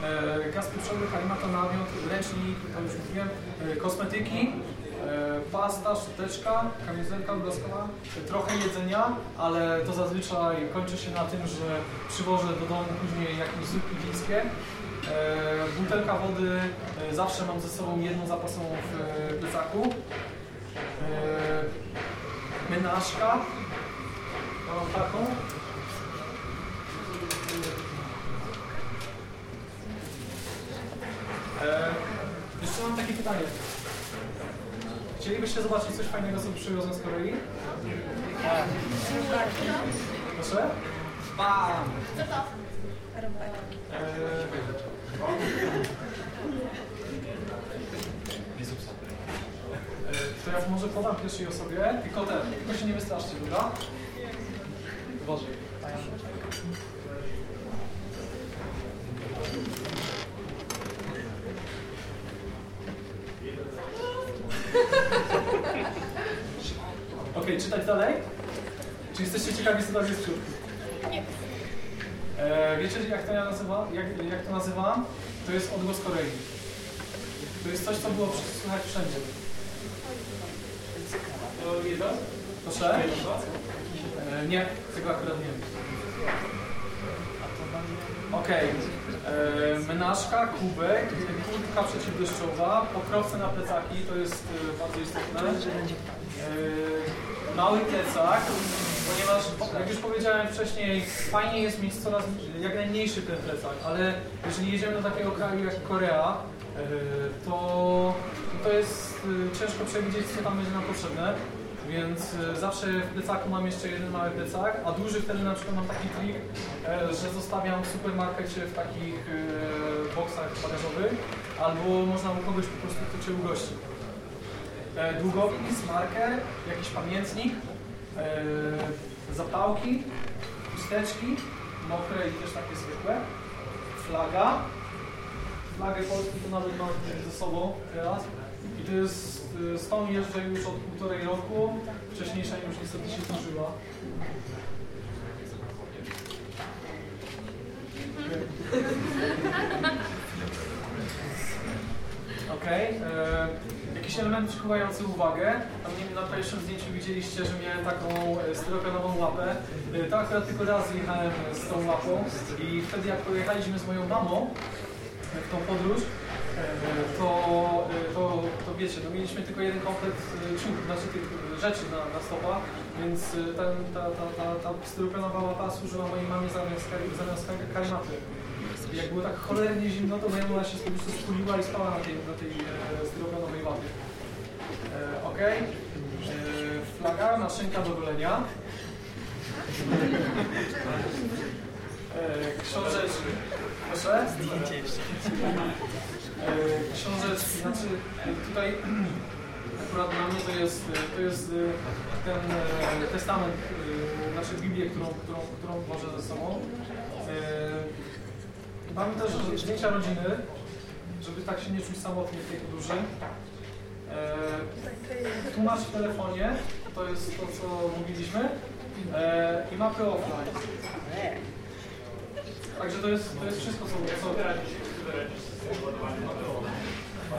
E, gaz pieprzowy, kalimata, namiot, ręcznik, to już mówiłem, kosmetyki, pasta, szczoteczka, kamizelka odblaskowa, e, trochę jedzenia, ale to zazwyczaj kończy się na tym, że przywożę do domu później jakieś zupki wiejskie. E, butelka wody, e, zawsze mam ze sobą jedną zapasową w e, plecaku. Menażka, Mam taką. Jeszcze mam takie pytanie. Chcielibyście zobaczyć coś fajnego, co przywiozłem z Korei? Proszę? Bam! E, e, to ja może podam pierwszej osobie, tylko ten, tylko się nie wystraszcie, dobra? Uważaj. Okej, czytać dalej? Czy jesteście ciekawi, co tam jest w środku? E, wiecie, jak to ja nazywam? Jak, jak to nazywam? To jest odgłos Korei. To jest coś, co było słychać wszędzie. To jedno? Proszę? E, nie, tego akurat nie wiem. Okej. E, Menażka, kubek, kurtka przeciwdeszczowa, pokrowce na plecaki, to jest e, bardzo istotne. E, mały plecak, ponieważ jak już powiedziałem wcześniej, fajnie jest mieć coraz jak najmniejszy ten plecak, ale jeżeli jedziemy do takiego kraju jak Korea, e, to, to jest e, ciężko przewidzieć, co tam będzie nam potrzebne. Więc e, zawsze w plecaku mam jeszcze jeden mały plecak, a duży wtedy na przykład mam taki trik, że zostawiam w supermarkecie w takich boksach bagażowych, albo można u kogoś po prostu kto Cię ugości. Długopis, marker, jakiś pamiętnik, zapałki, chusteczki, mokre i też takie zwykłe, flaga. Flagę Polski to nawet mam ze sobą teraz. I to jest, e, z tą jeżdżę już od półtorej roku. Wcześniejsza już niestety się zużyła. <laughs> Okej. e, Jakiś element przykuwający uwagę. Tam nie na pierwszym zdjęciu widzieliście, że miałem taką e, styropianową łapę. E, To akurat tylko raz jechałem z tą łapą i wtedy jak pojechaliśmy z moją mamą w tą podróż, e, to, e, to, to wiecie, no mieliśmy tylko jeden komplet e, ciuch, znaczy tych e, rzeczy na, na stopa, więc e, ten, ta, ta, ta, ta styropianowa łapa służyła mojej mamie zamiast, zamiast kar- karimaty. Jak było tak cholernie zimno, to moja się po prostu skuliła i spała na tej, na tej e, styropianowej. E, Okej. E, Flaga, maszynka do golenia. E. Proszę? E, Książeczki, znaczy tutaj akurat dla mnie to jest, to jest e, ten e, testament, e, znaczy Biblię, którą, którą, którą wożę ze sobą. Mamy też zdjęcia rodziny, żeby tak się nie czuć samotnie w tej podróży. E, tłumacz w telefonie, to jest to, co mówiliśmy. E, I mapy offline. Także to jest, to jest wszystko, co... co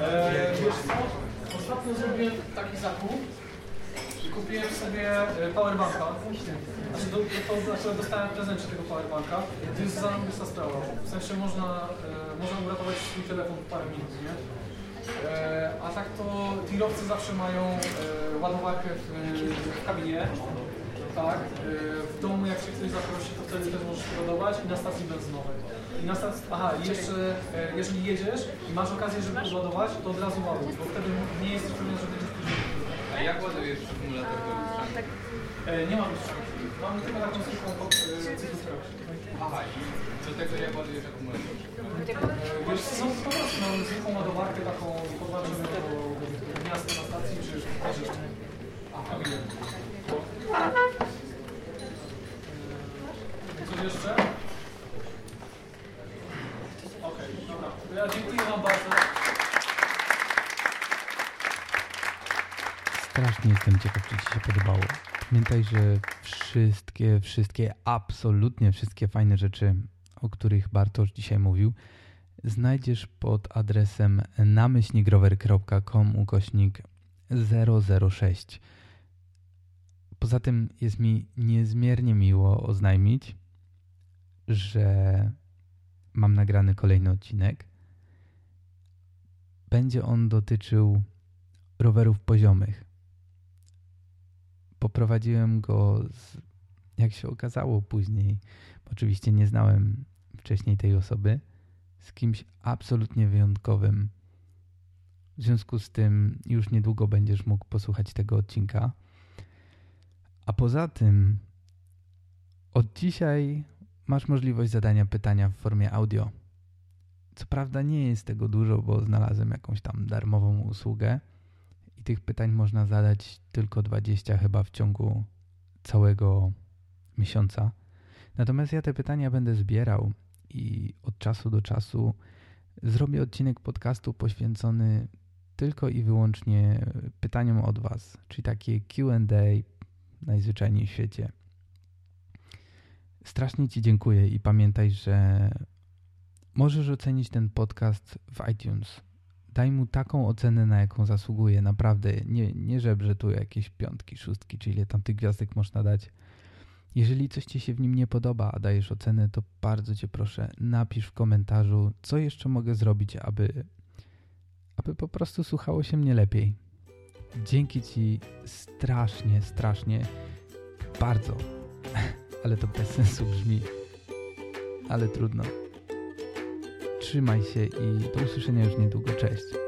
e, wiesz co? Ostatnio zrobiłem taki zakup. Kupiłem sobie e, powerbanka. Znaczy, do, to, znaczy dostałem w prezencie tego powerbanka. To jest zarobista sprawa. W sensie można, e, można uratować swój telefon w parę minut, nie? E, a tak to tirowcy zawsze mają e, ładowarkę w, w kabinie. Tak, e, w domu jak się ktoś zaprosi, to wtedy też możesz ładować i na stacji benzynowej. I na stacji, aha, i jeszcze e, jeżeli jedziesz i masz okazję, żeby podładować, to od razu ładuj, bo wtedy nie jesteś pewien, że będziesz później. A jak ładujesz akumulator do lustrzanki? E, nie mam lustrzanki. Mam tylko taką zwykłą e, cyfrówkę. Aha, i do tego jak ładujesz akumulator? E, Wiesz co, po prostu mam zwykłą ładowarkę taką podłączoną do, do miasta na stacji, czy też jeszcze. Aha, ile? Coś jeszcze? Okej, dobra. To Ja dziękuję Wam bardzo. Strasznie jestem ciekaw, czy Ci się podobało. Pamiętaj, że wszystkie, wszystkie, absolutnie wszystkie fajne rzeczy, o których Bartosz dzisiaj mówił, znajdziesz pod adresem namyślnikrower.com ukośnik 006. Poza tym jest mi niezmiernie miło oznajmić, że mam nagrany kolejny odcinek. Będzie on dotyczył rowerów poziomych. Poprowadziłem go, z, jak się okazało później, oczywiście nie znałem wcześniej tej osoby, z kimś absolutnie wyjątkowym. W związku z tym już niedługo będziesz mógł posłuchać tego odcinka. A poza tym od dzisiaj masz możliwość zadania pytania w formie audio. Co prawda nie jest tego dużo, bo znalazłem jakąś tam darmową usługę tych pytań można zadać tylko 20 chyba w ciągu całego miesiąca. Natomiast ja te pytania będę zbierał i od czasu do czasu zrobię odcinek podcastu poświęcony tylko i wyłącznie pytaniom od Was, czyli takie QA najzwyczajniej w świecie. Strasznie Ci dziękuję i pamiętaj, że możesz ocenić ten podcast w iTunes. Daj mu taką ocenę, na jaką zasługuje. Naprawdę, nie, nie żebrze tu jakieś piątki, szóstki, czy ile tam tych gwiazdek można dać. Jeżeli coś Ci się w nim nie podoba, a dajesz ocenę, to bardzo Cię proszę, napisz w komentarzu, co jeszcze mogę zrobić, aby, aby po prostu słuchało się mnie lepiej. Dzięki Ci strasznie, strasznie, bardzo, <laughs> ale to bez sensu brzmi, ale trudno. Trzymaj się i do usłyszenia już niedługo. Cześć.